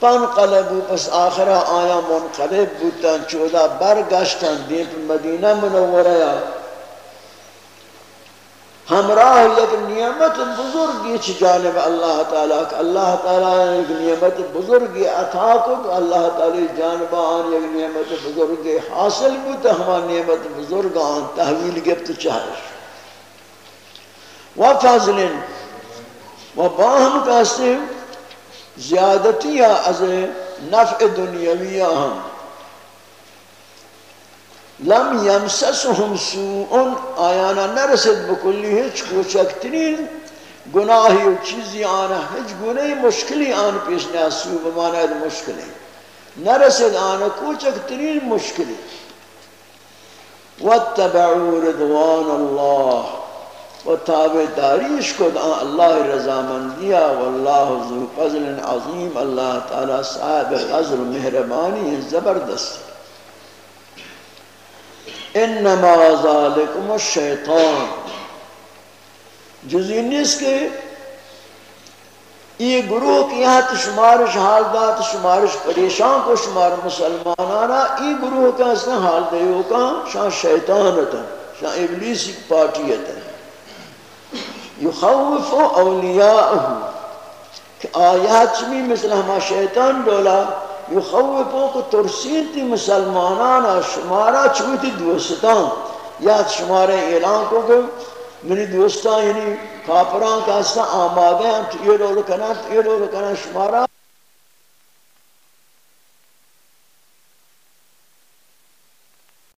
پان قلبو پس آخرہ آیا منقلب بوتا، چودہ برگشتن دیپ مدینہ منوریا ہمراہ یک نعمت بزرگی چھ جانب اللہ تعالیٰ کہ اللہ تعالیٰ یک نعمت بزرگی عطا کو کہ اللہ تعالیٰ جانب آن یک نعمت بزرگی حاصل بوتا ہما نعمت بزرگ آن تحویل گفت چاہش و فضل و باہم کہتے زیادتی از نفع دنیاوی ہم۔ لم یمسسهم سوء. آیانا نرسد بکلی ہیچ کوچکترین گناہی و چیزی آنا ہیچ گناہی مشکلی آن پیش نیا سوء بمانا ہے مشکلی. نرسد آنا کوچکترین مشکلی. واتبعوا رضوان اللہ و تابع داریش کد آن اللہ رضا مندیا واللہ ذو فضل عظیم. اللہ تعالی صاحب فضل مہربانی زبردست. انما ذالکم الشیطان۔ جزی نیست کہ یہ گروہ کی یہاں تشمارش حال دات شمارش، پریشان کو شمار مسلمانانا، یہ گروہ کا اس نے حال دیو کا شاہ شیطان شیطانتا شاہ ابلیسی پارٹیتا یخوف اولیاءه کہ آیات چمی مثل ہما شیطان دولا یخوفو کو ترسین تی مسلمانانا شمارا چویتی دوستان. یا شمارا اعلان کو کہ منی دوستان یعنی کافران کا اسنا آمادے ہیں تو یہ رول کنا تو یہ رول کنا شمارا.